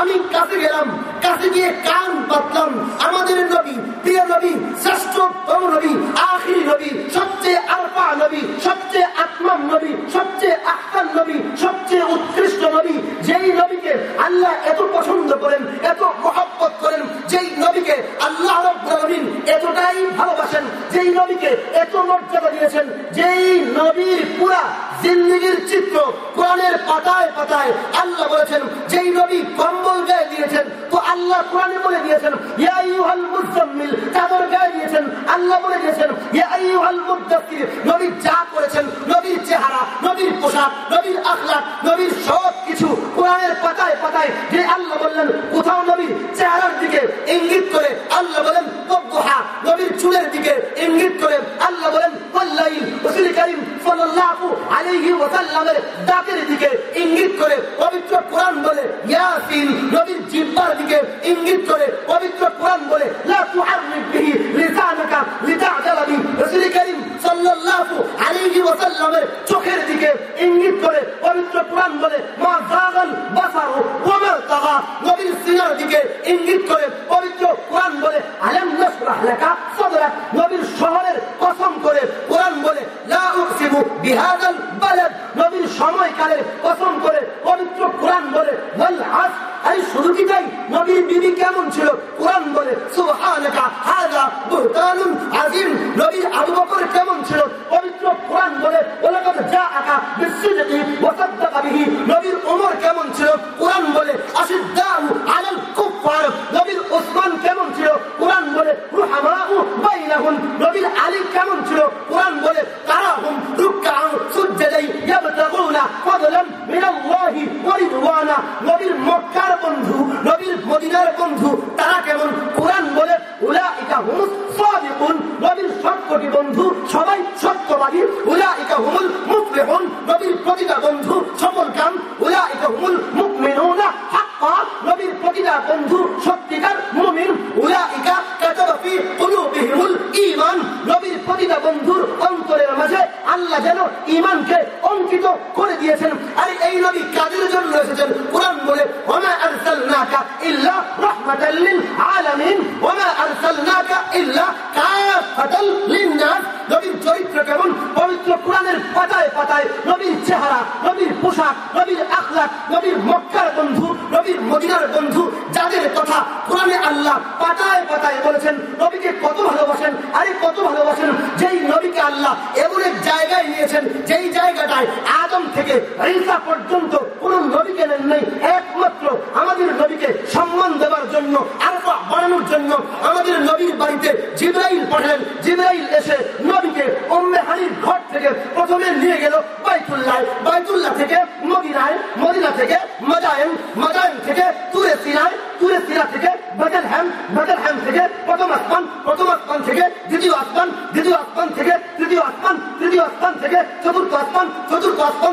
আমি কাছে গেলাম, কাছে গিয়ে কান পাতলাম আমাদের নবী, প্রিয় নবী শ্রেষ্ঠতম নবী, আখিরি নবী, সবচেয়ে আলফা নবী, সবচেয়ে আত্মাম নবী, সবচেয়ে আহকান নবী, সবচেয়ে উৎকৃষ্ট নবী। যেই নবীকে আল্লাহ এত পছন্দ করেন, এত মহাব্বত করেন, যেই নবীকে আল্লাহ রবিন এতটাই ভালোবাসেন, যেই নবীকে এত মর্যাদা দিয়েছেন, যেই নবীর পুরা জিন্দগির চিত্র কোরআনের পাতায় পাতায় আল্লাহ বলেছেন, যেই নবী কম্বল গায়ে দিয়েছেন, তো আল্লাহ কোরআনে বলে দিয়েছেন, ইয়া আইয়ুহাল চাদর গায়ে দিয়েছেন, আল্লাহ বলে দিয়েছেন, ইয়া আইয়ুহাল মুদাক্কির নবী যা করেছেন, নবীর চেহারা, নবীর পোশাক, নবীর আখলাক, নবীর সব কিছু কোরআনের পাতায় পাতায় যে আল্লাহ বললেন, কোথাও নবীর চেহারার দিকে ইঙ্গিত করে আল্লাহ বলেন তব্বহা নবীর চুলের দিকে ইঙ্গিত করে আল্লাহ বলেন, ওয়াল্লাইল রাসূল করিম সাল্লাল্লাহু আলাইহি ওয়াসাল্লামের দাঁতের দিকে ইঙ্গিত করে পবিত্র কোরআন বলে, ইয়াসিন নবীর জিহ্বার দিকে ইঙ্গিত করে পবিত্র কোরআন বলে, লা তুহাররিক বিহি লিসানাকা লিতা'তালা বি রাসূল করিম সাল্লাল্লাহু আলাইহি ওয়াসাল্লামের চোখের দিকে ইঙ্গিত করে পবিত্র কোরআন বলে, মা যাগাল বাসারু ওয়া মা তাগা। নবীর সিনার দিকে ইঙ্গিত করে পবিত্র কোরআন বলে, আলাম নাশরাহ লাকা সাদরাক? নবীর শহরের কসম করে কোরআন বলে, লা উকসিমু বিহাদাল বালাদ নবীর সময়কালের কসম করে পবিত্র কোরআন বলে ওয়াল আস এই শুধু কি তাই? নবীর বিবি কেমন ছিল? কোরআন বলে, সুবহানাকা, হাযা বুহতানুন আযীম। নবীর আবু বকর কেমন ছিল? পবিত্র কোরআন বলে ওলাকাত জাআকা বিসিদকি তাদের নিয়ে গেল বাইতুল্লাহ। বাইতুল্লাহ থেকে মদিনায়, মদিনা থেকে মজায়ন মজায়ন থেকে তুরে সিনায় তুরে সিনা থেকে বেটেল হ্যাম বেটেল হ্যাম থেকে প্রথম আসমান প্রথম আসমান থেকে দ্বিতীয় আসমান দ্বিতীয় আসমান থেকে তৃতীয় আসমান তৃতীয় আসমান থেকে চতুর্থ আসমান চতুর্থ আসমান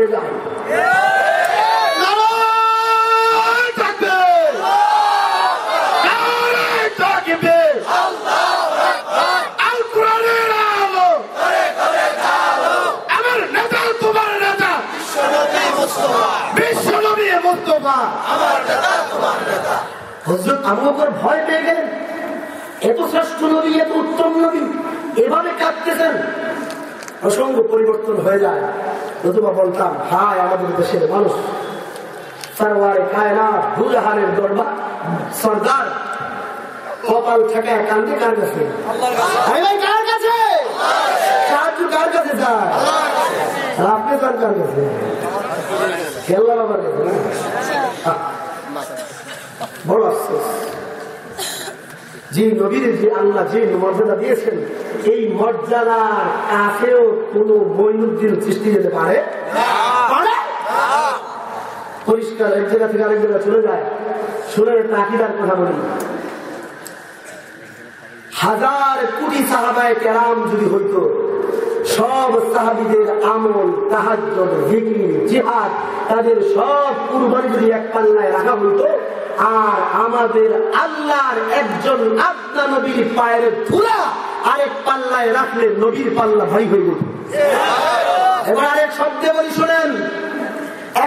ভয় পেয়ে যাই নারায় তাকবীর! নারায় তাকবীর! আল কোরআনের আলো! আমার নেতা তোমার নেতা বিশ্বনবী মুস্তফা হজরত আবু বকর ভয় পেয়ে গেলেন এত শ্রেষ্ঠ নবী এত উত্তম নবী এভাবে কাঁদতেছেন প্রসঙ্গ পরিবর্তন হয়ে যায় নতুবা বলতাম হায় আমাদের দেশের মানুষ। সরওয়ারে কায়না দুজাহানের দরবার সর্দার কপাল থেকে কান্দে কার কাছে? ভাই ভাই কার কাছে? সাহায্য কার কাছে স্যার আর আপনি কার কার কাছে? খেলা বাবার কাছে বড় আফসোস। যে নবীর যে আল্লাহ যে মর্যাদা দিয়েছেন, এই মর্যাদার কাছেও কোন মইনুদ্দিন সৃষ্টি যেতে পারে? পরিষ্কার, এক জায়গা থেকে আরেক জায়গায় চলে যায়। শুনে তাকিদার কথা বলি। হাজার কোটি সাহাবায় কেরাম যদি হইতো, সব সাহাবিদের আমল তাহাজ জিহাদ, তাদের সব কুরবানি যদি এক পাল্লায় রাখা হইতো আর আমাদের আল্লাহর একজন আত্মা নবীর পায়ের ধুলা আরেক পাল্লায় রাখলে নবীর পাল্লা ভাই হয়ে যেত এবার আরেক শব্দে বলি, শোনেন,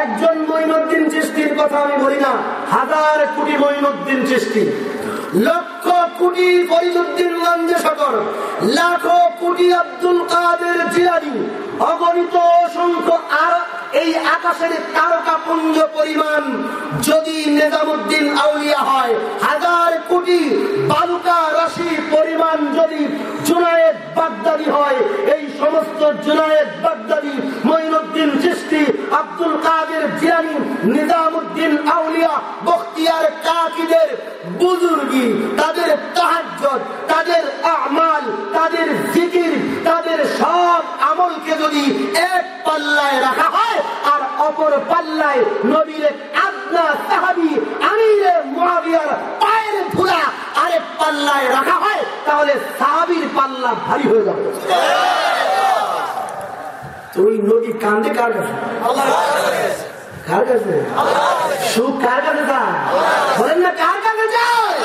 একজন মঈনুদ্দিন চিস্তির কথা আমি বলি না, হাজার কোটি মঈনুদ্দিন চিস্তি লক্ষ কোটি ফরিদুদ্দিন লঞ্জেশকর লাখো কোটি আব্দুল কাদের জিলানি, অগণিত অসংখ্য আর এই আকাশের তারকা পুঞ্জ পরিমাণ যদি নেজামুদ্দিন আউলিয়া হয়, হাজার কোটি বালুকা রাশি পরিমাণ যদি জুনায়েদ বাগদাদি হয়, এই সমস্ত জুনায়েদ বাগদাদি, মঈনুদ্দিন চিস্তি আব্দুল কাদের জিলানি, নিজামুদ্দিন আউলিয়া, বখতিয়ার কাকিদের বুজুর্গি, তাদের তাহাজ্জত তাদের আমাল, তাদের জিকির, তাদের সব আমলকে যদি এক পাল্লায় রাখা হয় আর অপর পাল্লায় নবীর আদনা সাহাবি আমিরে মুয়াবিয়ার পায়ের ধুলা আরেক পাল্লায় রাখা হয় তাহলে সাহাবির পাল্লা ভারী হয়ে যাবে। তুই নদী কান্দে কার কাছে? কার কাছে? সুখ কার কাছে যায়? বলেন না কার কাছে যায়?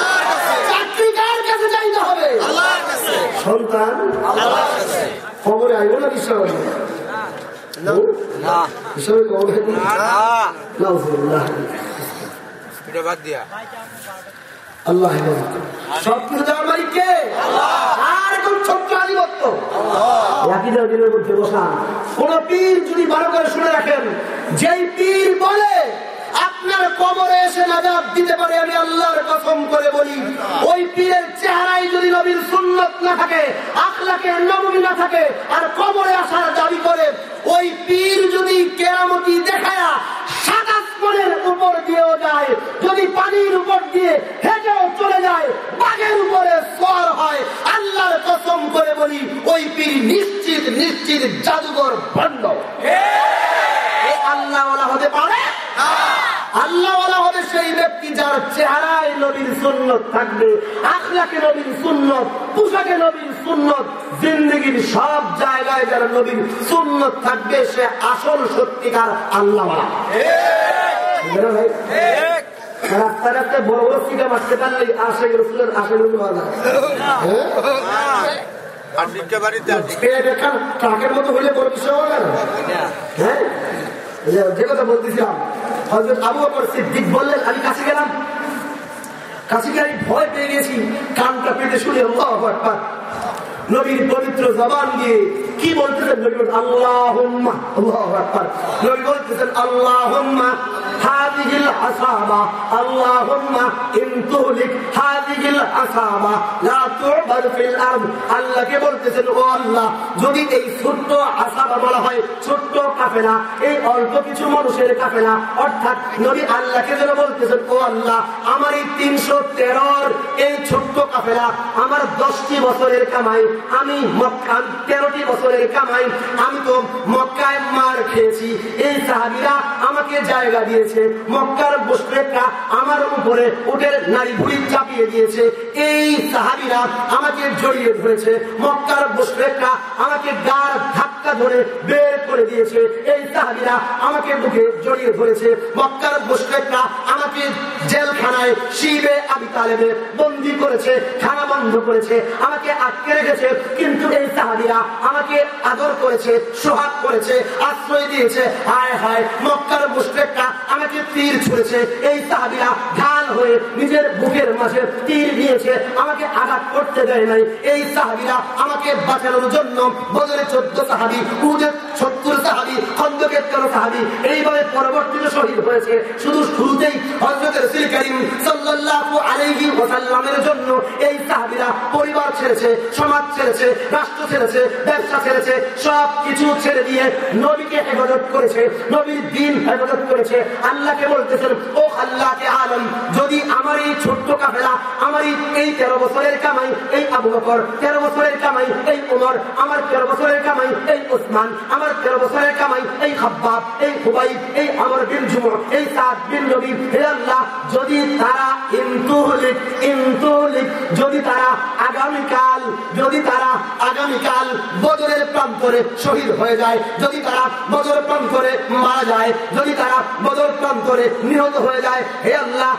চাকরি কার কাছে যাইতে হবে? সন্তান? খবরে আইব না না। এটা বাদ দিয়া। আল্লাহ হেফাজত করুন। সব কিছু দেওয়ার মালিক আর এখন ছোট্ট আধিপত্য? একই দিনের মধ্যে বসান কোন পীর যদি ভালো করে শুনে রাখেন যেই পীর বলে আপনার কবরে এসে নাজাব দিতে পারে আমি আল্লাহর কসম করে বলি। ওই পীরের চেহারায় যদি নবীর সুন্নত না থাকে আখলাকে নবী না থাকে আর কবরে আসার দাবি করে ওই পীর যদি কেরামতি দেখায়া সাত আসমানের উপর দিয়েও যায় যদি পানির উপর দিয়ে হেঁটেও চলে যায় বাঘের উপরে সর হয় আল্লাহর কসম করে বলি ওই পীর নিশ্চিত নিশ্চিত জাদুঘর বন্ধ। আল্লাহওয়ালা হতে পারে? আল্লাহওয়ালা হবে সেই ব্যক্তি যার চেহারায় নবীর সুন্নত থাকবে আখলাকে নবীর সুন্নত পোশাকে নবীর সুন্নত জিন্দগির সব জায়গায় যারা নবীর সুন্নত থাকবে সে আসল সত্যিকার আল্লাহওয়ালা। রাস্তায় বড় বড় সিটা মারতে পারলে আশে রসুলের আশে ট্রাকের মতো হলে বড় বিষয় হ্যাঁ? যে কথা বলতেছিলাম হজরত আবু বকর সিদ্দিক বললেন, আমি কাছে গেলাম। কাছে গিয়ে আমি ভয় পেয়ে গেছি, কানটা পেটে শুনে আল্লাহু নবীর পবিত্র জবান দিয়ে কি বলতেছেন নবী আল্লাহ আল্লাহু নবী বলতেছেন, আল্লাহুম্মা হাদি هذه العصابة اللهم إن تهلك هذه العصابة لا تعبد في الأرض আল্লাহকে বলতেছেন ও আল্লাহ যদি এই ছোট্ট আসাবা বলা হয় ছোট্ট কাফেলা এই অল্প কিছু মানুষের কাফেলা অর্থাৎ নবী আল্লাহকে যেন বলতেছেন ও আল্লাহ আমার এই তিনশো তেরোর এই ছোট্ট কাফেলা আমার দশটি বছরের কামাই আমি মক্কা তেরোটি বছরের কামাই আমি তো মক্কায় মার খেয়েছি এই সাহাবিরা আমাকে জায়গা দিয়েছে মক্কার মুশরিকরা আমার উপরে উটের নারী ভুড়ি চাপিয়ে দিয়েছে। এই সাহাবিরা আমাকে জড়িয়ে ধরেছে, মক্কার মুশরিকরা আমাকে গার ধাক্কা ধরে বের করে দিয়েছে। এই সাহাবিরা আমাকে বুকে জড়িয়ে ধরেছে, মক্কার মুশরিকরা আমাকে জেলখানায় শিবে আবি তালেবে বন্দি করেছে, খানা বন্ধ করেছে, আমাকে আটকে রেখেছে। কিন্তু এই সাহাবিরা আমাকে আদর করেছে, সোহাগ করেছে, আশ্রয় দিয়েছে। হায় হায়, মক্কার মুশরিকরা আমাকে তীর ছুঁড়েছে। এই সাহাবিরা ঢাল হয়ে নিজের বুকের মাঝে তীর নিয়েছে। আমাকে আঘাত করতে দেয় নাই। এই সাহাবিরা আমাকে বাঁচানোর জন্য বদলে চোদ্দ সাহাবি উদের সত্তর সাহাবি, খন্দকের তেরো সাহাবি এইভাবে পরবর্তীতে শহীদ হয়েছে। শুধু শুরুতেই হজরতের শ্রী করিম সাল্লাল্লাহু আলাইহি ওয়াসাল্লামের জন্য এই সাহাবিরা পরিবার ছেড়েছে, সমাজ ছেড়েছে, রাষ্ট্র ছেড়েছে, ব্যবসা ছেড়েছে সব কিছু ছেড়ে দিয়ে নবীকে হেফাজত করেছে, নবীর দিন হেফাজত করেছে। আল্লাহকে বলতেছেন, ও আল্লাহকে আলম, যদি আমার এই ছোট্ট কাফেলা, আমার এই- তেরো বছরের কামাই, এই আবু বকর, তেরো বছরের কামাই, এই উমর আমার তেরো বছরের কামাই, এই উসমান আমার তেরো বছরের কামাই, এই হাব্বাব এই হুবাই এই আমর বিন জুমর, এই সাদ বিন নবী, হে আল্লাহ, যদি তারা ইন্তুলিক ইন্তুলিক যদি তারা আগামীকাল, যদি তারা আগামীকাল বদরের প্রান্তরে শহীদ হয়ে যায়, যদি তারা বদর প্রান্তরে মারা যায়, যদি তারা বদর প্রান্তরে নিহত হয়ে যায়। হে আল্লাহ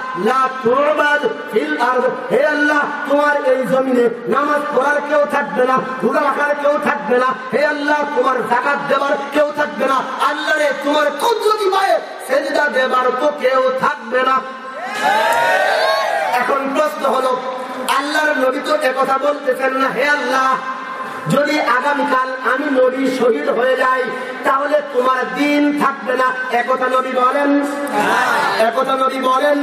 হে আল্লাহ, তোমার এই জমিনে নামাজ পড়ার কেউ থাকবে না, রোজা রাখার কেউ থাকবে না। হে আল্লাহ, তোমার জাকাত দেবার কেউ থাকবে না। আল্লাহ রে তোমার কুদরতি পায়ে সেজদা দেবার তো কেউ থাকবে না। এখন প্রশ্ন হলো, আল্লাহর নবী তো একথা বলতেছেন না, হে আল্লাহ যদি আগামীকাল আমি নবী শহীদ হয়ে যাই, তাহলে তোমার দিন থাকবে না। একথা নবী বলেন। একথা নবী বলেন।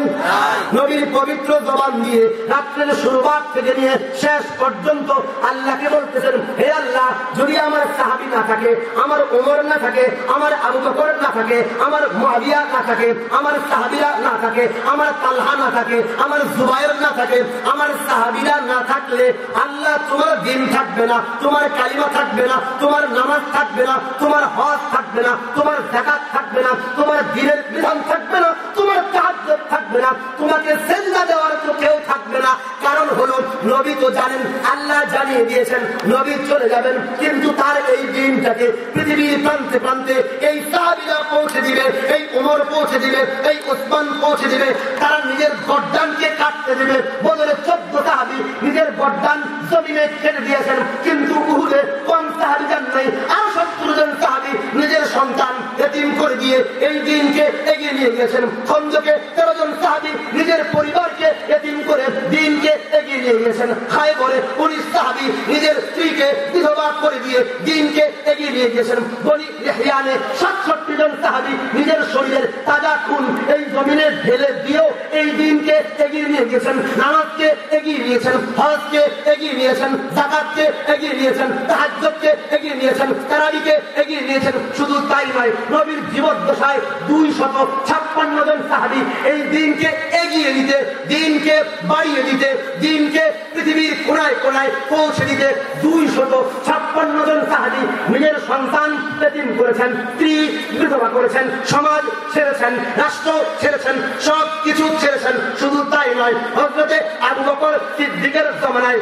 নবীর পবিত্র জবান দিয়ে রাত্রের শুরুবাদ থেকে নিয়ে শেষ পর্যন্ত আল্লাহকে বলতেছেন, হে আল্লাহ, যদি আমার সাহাবি না থাকে, আমার ওমর না থাকে, আমার আবু বকর না থাকে, আমার মুআবিয়া না থাকে, আমার সাহাবিরা না থাকে, আমার তালহা না থাকে, আমার জুবাইর না থাকে, আমার সাহাবিরা না থাকলে আল্লাহ তোমার দিন থাকবে না। তোমার কালিমা থাকবে না, তোমার নামাজ থাকবে না, তোমার হজ থাকবে না, তোমার জাকাত থাকবে না, তোমার দিনের বিধান থাকবে না তোমার তাহাজ্জুদ থাকবে না, তোমাকে সেজদা দেওয়ার তো কেউ থাকবে না। কারণ হলো, নবী তো জানেন, আল্লাহ জানিয়ে দিয়েছেন, নবী চলে যাবেন, কিন্তু তার এই দিনটাকে পৃথিবীর প্রান্তে প্রান্তে এই সাহাবিরা পৌঁছে দিবে, এই উমর পৌঁছে দিবে, এই ওসমান পৌঁছে দিবে, তারা নিজের গড্ডানকে কাটতে দিবে। বদলে চোদ্দ সাহাবি নিজের গড্ডান জমিনে কেটে দিয়েছেন, কিন্তু উহুদে কম সাহাবি যান নাই, আরও সত্তর জন সাহাবি নিজের সন্তান এতিম করে দিয়ে এই দিনকে এগিয়ে নিয়ে গিয়েছেন। খন্দকে তেরো জন সাহাবি নিজের পরিবারকে এতিম করে দিনকে এগিয়ে নিয়ে গিয়েছেন। খায় করে উনিশ সাহাবি নিজের স্ত্রীকে বিধবা করে দিয়ে দিনকে এগিয়ে নিয়ে গিয়েছেন। বলি রেহিয়ানে সাতষট্টি জন সাহাবি নিজের শরীরের তাজা খুন এই জমিনে ঢেলে দিয়েও এই দিনকে এগিয়ে নিয়ে গিয়েছেন। নামাজকে এগিয়ে নিয়েছেন, হজকে এগিয়ে নিয়েছেন, জাকাতকে এগিয়ে নিয়েছেন তাহাজ্জতকে এগিয়ে নিয়েছেন, তারাবিকে এগিয়ে নিয়েছেন। শুধু তাই নয়, নবীর জীবদ্দশায় দুই শত ছাপ্পান্ন জন সাহাবি, এই দিনকে এগিয়ে নিতে, দিনকে বাড়িয়ে দিতে, দিনকে পৃথিবীর কোনায় কোনায় পৌঁছে দিতে দুই শত ছাপ্পান্ন জন সাহাবি নিজের সন্তান বেতিম করেছেন, স্ত্রী বিধবা করেছেন, সমাজ ছেড়েছেন, রাষ্ট্র ছেড়েছেন সব কিছু ছেড়েছেন। শুধু তাই নয় হজরতে আবু বকর সিদ্দিকের জমানায়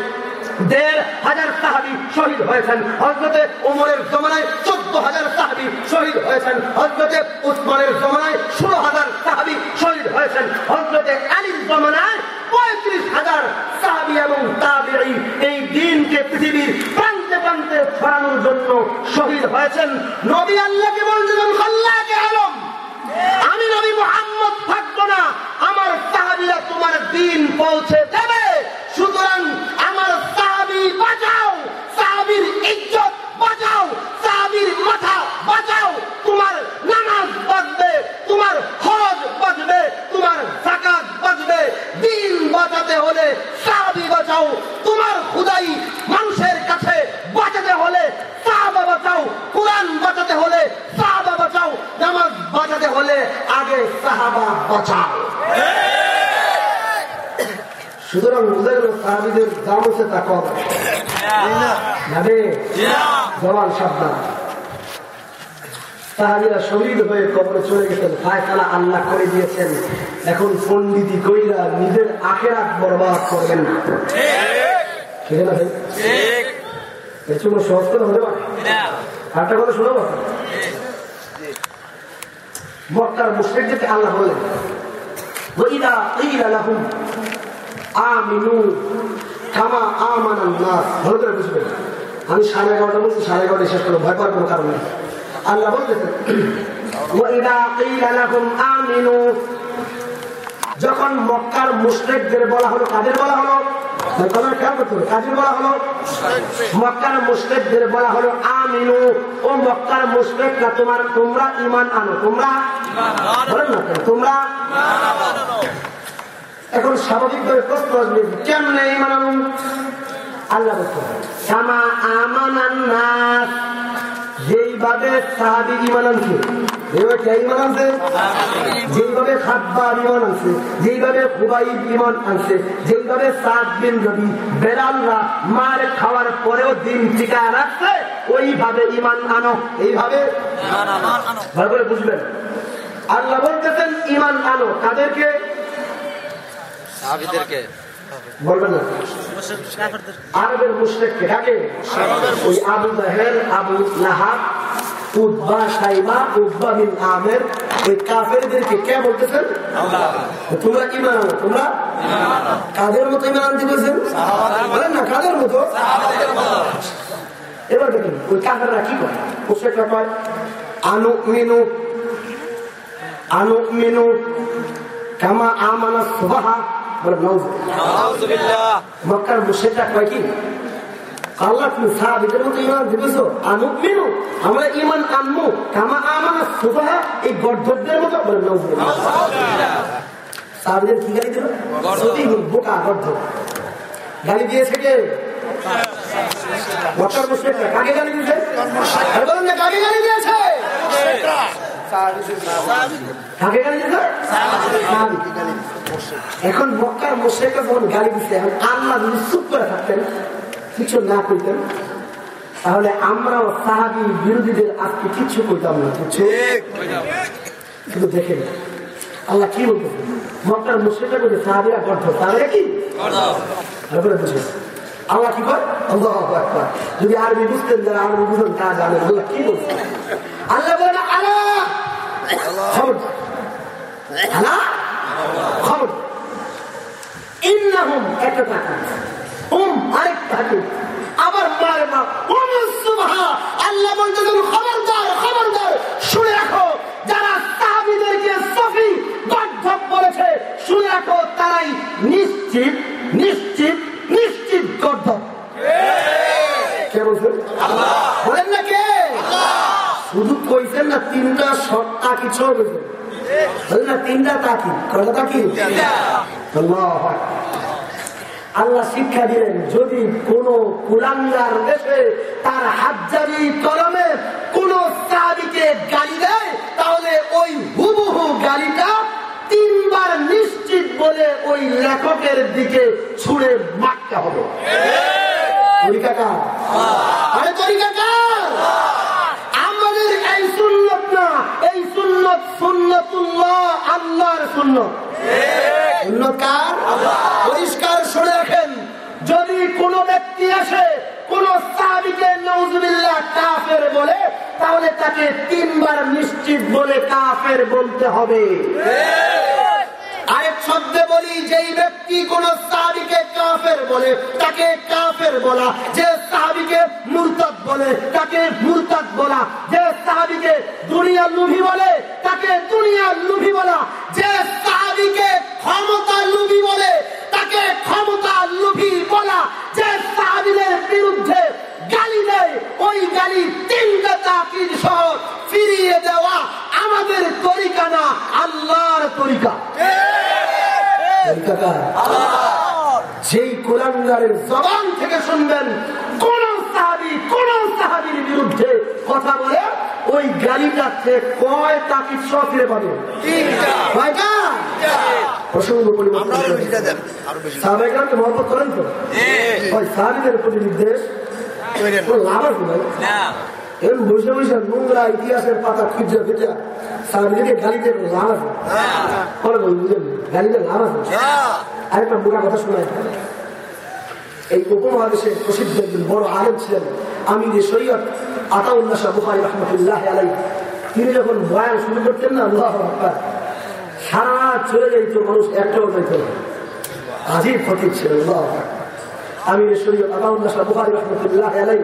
দেড় হাজার সাহাবি শহীদ হয়েছেন। হজরতে ওমরের জমানায় চোদ্দ হাজার সাহাবি শহীদ হয়েছেন। হজরতে উসমানের জমানায় ষোলো হাজার সাহাবি শহীদ হয়েছেন। হজরতে আলীর জমানায় পঁয়ত্রিশ হাজার সাহাবি এবং তাবিঈ এই দিনকে পৃথিবীর প্রান্তে প্রান্তে ছড়ানোর জন্য শহীদ হয়েছেন। নবী আল্লাহকে বলছিলেন আল্লাহকে আলম। আমি নবী মোহাম্মদ থাকব না। আমার সাহাবিরা তোমার দিন পৌঁছে দেবে। সুতরাং বাজাও সাহাবির ইজ্জত বাঁচাও সাহাবির মাথা বাঁচাও, তোমার নামাজ বাঁচবে, তোমার হজ বাঁচবে, তোমার জাকাত বাঁচবে। দিন বাঁচাতে হলে সাহাবি বাঁচাও, তোমার খুদাই মানুষের কাছে বাঁচাতে হলে সাহাবা বাঁচাও, কোরআন বাঁচাতে হলে সাহাবা বাঁচাও, নামাজ বাজাতে হলে আগে সাহাবা বাঁচাও। সুতরাং বুঝে গেল সাহাবিদের দাম হচ্ছে তা কম যাবে জওয়ান সাবধান সাহাবিরা শহীদ হয়ে কবরে চলে গেছেন ফায়সালা আল্লাহ করে দিয়েছেন এখন পন্ডিতি কইরা নিজের আখেরাত বরবাদ করবেন না ঠিক আছে না ভাই এর জন্য সহজ করে হতে পারে আরেকটা কথা শোনাবো মক্কার মুশ্রিকদেরকে আল্লাহ বললেন وإذا قيل لهم আমিনু কামা আমান নাস। ভালো আমি সাড়ে এগারোটা বলছি, সাড়ে এগারোটা শেষ করব। ভয় পাওয়ার কোনো কারণ নেই। আল্লাহ বলতেছেন বলা বলা মক্কার ও মক্কার তোমার, তোমরা ইমান আনো। তোমরা? তোমরা? এখন স্বাভাবিকভাবে প্রশ্ন আসবে কেমনে ইমান আনুন? আল্লাহ আমানান নাস। যেইভাবে সাহাবি ইমান আনছে যেইভাবে খাদ্বার ইমান আনছে? যেইভাবে খুবাইব ইমান আনছে যেইভাবে সাত দিন যদি বেলালরা মার খাওয়ার পরেও দিন টিকা রাখছে ওইভাবে ইমান আনো। এইভাবে? ভালো করে বুঝবেন আল্লাহ বলতেছেন ইমান আনো। তাদেরকে সাহাবিদেরকে। বলবেন না। আরবের মুশরিককে ডাকে ওই আবু জাহেল আবু লাহাব উদ্বা সাইবা উদ্বা বিন আমের ওই কাফেরদেরকে কে বলতেছেন? তোমরা ইমান আনো তোমরা কাদের মতো ইমান আনতে বলেন না কাদের মতো। এবার দেখুন ওই কাফেররা কি করে? মুশরিকরা কয় আনু মিনু আনু মিনু কামা আমানা সুবাহা বলে মক্কার মুশেকরা কয় কি? আল্লাহ তুমি সাহাবিদের মতো ইমান দিবেছ আনুক মেনু আমরা ইমান আনমু কামা আমানা সুবাহা এই গর্ধবদের মতো বলে সাহাবিদের কি গালি দিল? সত্যি বোকা গর্ধ গালি দিয়েছে কে? মক্কার মুশেকরা কাকে গালি দিয়েছে? কাকে গালি দিয়েছে? এখন মক্কার মোশেকা যখন গালি দিচ্ছে এখন আল্লাহ যদি চুপ করে থাকতেন, কিছু না কইতেন, তাহলে আমরাও সাহাবি বিরোধীদের আজকে কিছু কইতাম না কিন্তু দেখেন, আল্লাহ কি বলতেছে? মক্কার মুশ্রিকরা বলছে সাহাবিরা গর্ধ তাহলে কি? করে বুঝবেন। আল্লাহ কি আল্লাহু যদি আরবি বুঝতেন, যারা আরবি বুঝেন তা জানেন, আল্লাহ কি বলছে? আল্লাহ আল্লাহ খবর। আল্লাহ খবর। ইন্নাহুম একটা উম আরেক আবার মারে মা। উম সুবহা আল্লাহ বলতেছেন খবরদার খবরদার। শুনে রাখো যারা সাহাবীদেরকে সফি গর্ধব বলেছে শুনে রাখো তারাই নিশ্চিত নিশ্চিত নিশ্চিত গর্ধব। কে বলছেন বলেন না কে? কইছেন না তিনটা না তিনটা তাকি কয়টা তাকি? আল্লাহ শিক্ষা দিলেন যদি কোন কুলাঙ্গার দেশে তার হাজারি কলমে কোন সাহাবিকে গালি দেয় তাহলে ওই হুবহু গালিটা তিনবার নিশ্চিত বলে ওই লেখকের দিকে ছুড়ে মারতে হবে। তরিকা কার? আরে তরিকা কার? আমাদের এই সুন্নত না এই সুন্নত সুন্নতুল্লাহ আল্লাহর সুন্নত। সুন্নত কার? পরিষ্কার শুনে রাখেন, যদি কোনো ব্যক্তি আসে, কোন সাহাবিকে নজরুল্লাহ কাফের বলে, তাহলে তাকে তিনবার নিশ্চিত বলে কাফের বলতে হবে। আরেক শব্দে বলি, যেই ব্যক্তি কোন সাহাবিকে কাফের বলে, তাকে কাফের বলা। যে সাহাবিকে মুরতাদ বলে, তাকে মুরতাদ বলা। যে সাহাবিকে দুনিয়ার লুভি বলে, তাকে দুনিয়ার লুভি বলা। যে সাহাবিকে ক্ষমতা লুভি বলে, তাকে ক্ষমতা লুভি বলা। যে সাহাবিদের বিরুদ্ধে গালি দেয়, ওই গালি তিনটা তাকির সহ ফিরিয়ে দেওয়া। আমাদের তরিকা না আল্লাহর তরিকা। যেই কোরআনগারের জবান থেকে শুনবেন কোন সাহাবি কোন সাহাবির বিরুদ্ধে কথা বলে ওই গাড়িটা সে কয় তাকে ফিরে পাবে? প্রসঙ্গ পরিবর্তন আমরা আরও করে বেশিটা দেন আরও বেশি। সাহাবাইকারকে মহব্বত করেন তো? ওই সাহাবিদের প্রতি নির্দেশ? লাভ আছে ভাই? এরকম বসে বসে নোংরা ইতিহাসের পাতা খুঁজে খুঁজে সাহাবিদেরকে গালিতে লাভ আছে বল বুঝলেন? গালিতে লাভ আছে আরেকটা মোটা কথা শোনায়। এই উপমহাদেশের প্রসিদ্ধ একজন বড় আলেম ছিলেন আমি যে শরীয়ত আতাউল্লাহ শাহ বুখারি রহমতুল্লাহ আলাই তিনি যখন বয়ান শুরু করতেন না, আল্লাহ সারা চলে যাইতো মানুষ, একটাও যাইত আজিব ফতির ছিলেন আমি যে শরীয়ত আতাউল্লাহ শাহ বুখারি রহমতুল্লাহ আলাই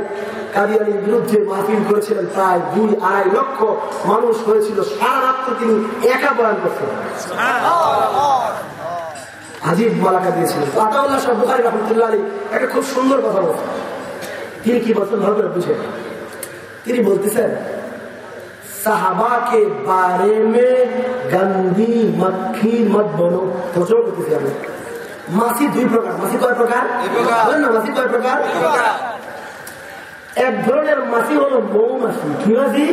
কাদিয়ানির বিরুদ্ধে মাহফিল করেছিলেন প্রায় দুই আড়াই লক্ষ মানুষ হয়েছিল সারা রাত্র তিনি একা বয়ান করতেন আজিব মালাকা দিয়েছিলেন তো আতাউল্লাহ শাহ বুখারি রহমতুল্লাহ আলী একটা খুব সুন্দর কথা বলছেন তিনি কি বলছেন ভালো করে বুঝে তিনি বলতেছেন साहबा के बारे में गंदी मक्खी मत बनो প্রচুর করতেছি আমি মাসি দুই প্রকার মাসি কয় প্রকার বলেন না মাসি কয় প্রকার এক ধরনের মাসি হলো মৌমাছি। কি মাসি?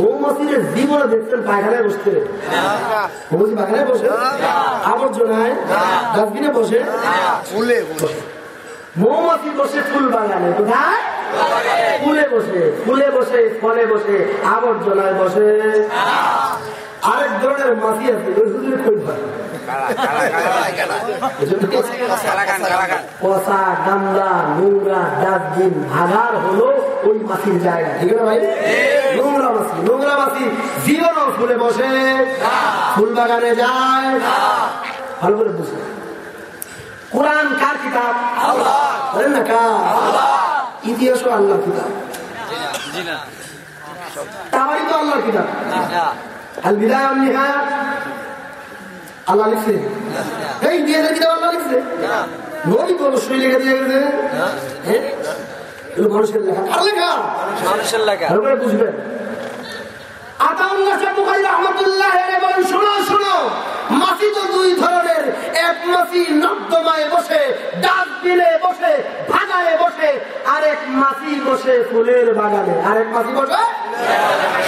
মৌমাছির জীবনে দেখছেন পায়খানায় বসতে। মৌমাছি পায়খানায় বসে? আবর্জনায়? ডাস্টবিনে বসে? ফুলে মৌমাছি বসে ফুল বাগানে। কোথায়? ফুলে বসে। ফুলে বসে ফলে বসে আবর্জনায় বসে। আরেক ধরনের মাছি আছে ওই হুজুরে কই পচা গামলা নোংরা ডাস্টবিন ভাগার হলো ওই মাছির জায়গা ঠিক আছে ভাই নোংরা মাছি নোংরা মাছি জীবনও ফুলে বসে ফুল বাগানে যায় ভালো করে বুঝে কোরআন কার কিতাব বলেন না। কার ইতিহাসও আল্লাহ কিতাব তাবারি তো আল্লাহর কিতাব। আল বিদায় আল নিহায়া আল্লাহ লিখছে? এই নিজেদের কিতাব আল্লাহ লিখছে? নবী তো অবশ্যই লিখে দিয়ে গেছে। হ্যাঁ? এগুলো মানুষের লেখা। কার লেখা? মানুষের লেখা। বুঝবেন। বসে ফুলের বাগানে। আরেক মাছি বসে?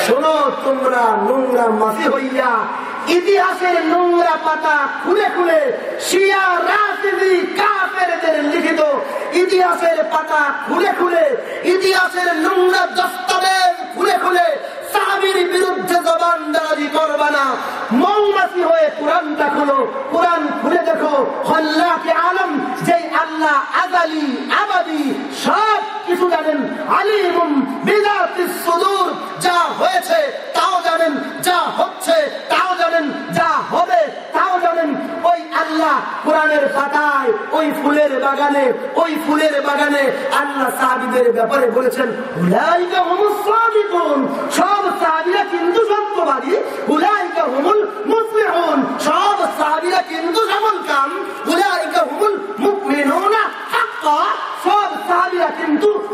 শোনো, তোমরা নোংরা মাছি হইয়া, ইতিহাসের নোংরা পাতা খুলে খুলে শিয়া রাজনীতি কাফেরদের লিখিত ইতিহাসের পাতা খুলে খুলে, ইতিহাসের নোংরা দস্তাবেজ খুলে খুলে সাহাবির বিরুদ্ধে জবান দারাজি করবা না। মৌমাছি হয়ে কোরআনটা খুলো কোরআন খুলে দেখো হল্লাকে আলম, যেই আল্লাহ আজালি আবাদি, সব কিছু জানেন। আলিমুম বিদাতিস সুদূর, যা হয়েছে তাও জানেন, যা হচ্ছে তাও জানেন, যা হবে তাও জানেন। ওই আল্লাহ কোরআনের পাতায়, ওই ফুলের বাগানে, ওই ফুলের বাগানে আল্লাহ সাহাবিদের ব্যাপারে বলেছেন সব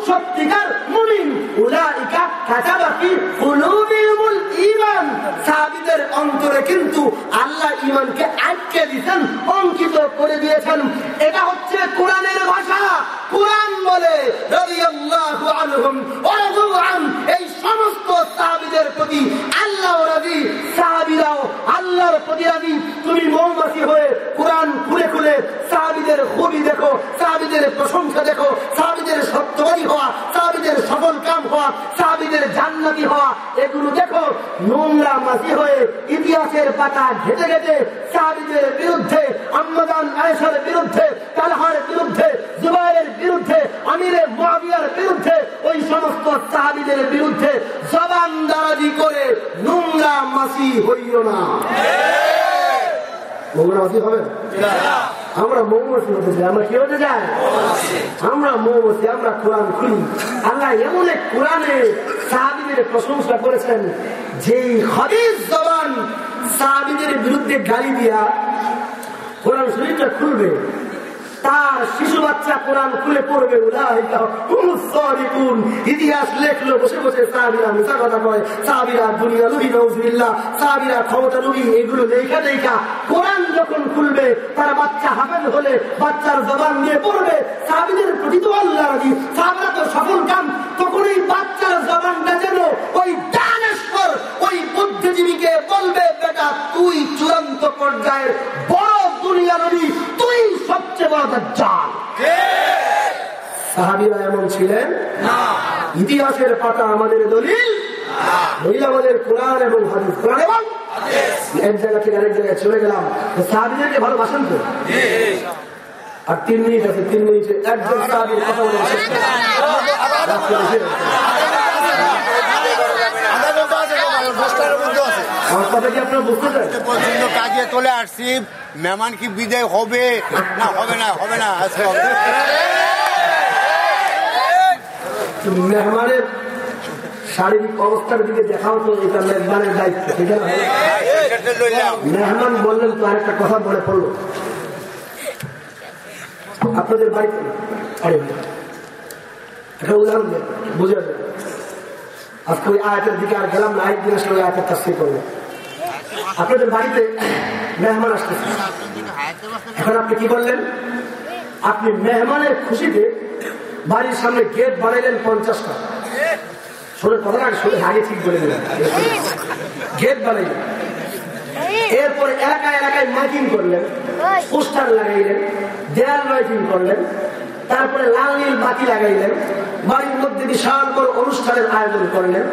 সত্যিকার অন্তরে কিন্তু আল্লাহ ঈমানকে আটকে দিয়েছেন অঙ্কিত করে দিয়েছেন। এটা হচ্ছে কোরআনের ভাষা কোরআন বলে রাদিয়াল্লাহু আনহুম ওয়া রাদু আন এই সমস্ত সাহাবীদের প্রতি আল্লাহ রাজি সাহাবীরাও আল্লাহর প্রতি রাজি তুমি মৌমাছি হয়ে কোরআন খুলে খুলে সাহাবীদের খুবই দেখো সাহাবীদের প্রশংসা দেখো সাহাবীদের সত্যবাদী হওয়া সাহাবীদের সফল কাম হওয়া সাহাবীদের জান্নাতি হওয়া এগুলো দেখো নোংরা মাছি হয়ে ইতিহাসের পাতা ঘেটে ঘেটে সাহাবীদের বিরুদ্ধে আম্মাদান আয়েশার বিরুদ্ধে তালহার বিরুদ্ধে জুবাইরের বিরুদ্ধে আমিরে মুয়াবিয়ার বিরুদ্ধে ওই সমস্ত সাহাবীদের বিরুদ্ধে জবান দারাজি করে নোংরা মাসি হইও না নোংরা হবেন হবে? আমরা মৌমাছি হতে চাই, আমরা কি হতে চাই? আমরা মৌমাছি, আমরা কোরআন খুলি আল্লাহ এমন এক কোরআনে সাহাবিদের প্রশংসা করেছেন, যেই হদিস জবান সাহাবিদের বিরুদ্ধে গালি দিয়া কোরআন শরীরটা খুলবে। তার শিশু বাচ্চা কোরআন খুলে পড়বে। ইতিহাস লেখলো, বসে বসে যখন খুলবে, তার বাচ্চা হাফেজ হলে বাচ্চার জবান নিয়ে পড়বে সাহাবিদের প্রতি তো আল্লাহ তো সফল কাম, তখন এই বাচ্চার জবানটা যেন ওই ডান পৃথিবীকে বলবে বেটা তুই চূড়ান্ত পর্যায়ের বড় দুনিয়া নবী তুই সবচেয়ে বড় দাজ্জাল। সাহাবিরা এমন ছিলেন? ইতিহাসের পাতা আমাদের দলিল। এবং এক জায়গা থেকে আরেক জায়গায় চলে গেলাম ভালোবাসেন তো? আর তিন মিনিট আছে তিন মিনিটে একজন পর্যন্ত কাজে চলে আসছি। মেহমান কি বিদায় হবে? না হবে না হবে না মেহমানের শারীরিক অবস্থার দিকে দেখাও তো এটা মেহমানের দায়িত্ব ঠিক আছে? মেহমান বললেন তো আরেকটা কথা মনে পড়ল। আপনাদের বাড়িতে একটা উদাহরণ দেন বুঝে আজকে ওই আয়াতের দিকে আর গেলাম না আরেকদিন আসলে আয়াতের তাস্তি করব। আপনাদের বাড়িতে মেহমান আসতেছে। এখন আপনি কি করলেন? আপনি মেহমানের খুশিতে বাড়ির সামনে গেট বানাইলেন পঞ্চাশটা। শোনে কথা না শুনে আগে ঠিক বলে দিলেন গেট বানাইলেন। এরপরে এলাকায় এলাকায় মাইকিং করলেন পোস্টার লাগাইলেন দেয়াল মাইকিং করলেন তারপরে লাল নীল বাতি লাগাইলেন। বাড়ির মধ্যে বিশাল বড় অনুষ্ঠানের আয়োজন করলেন।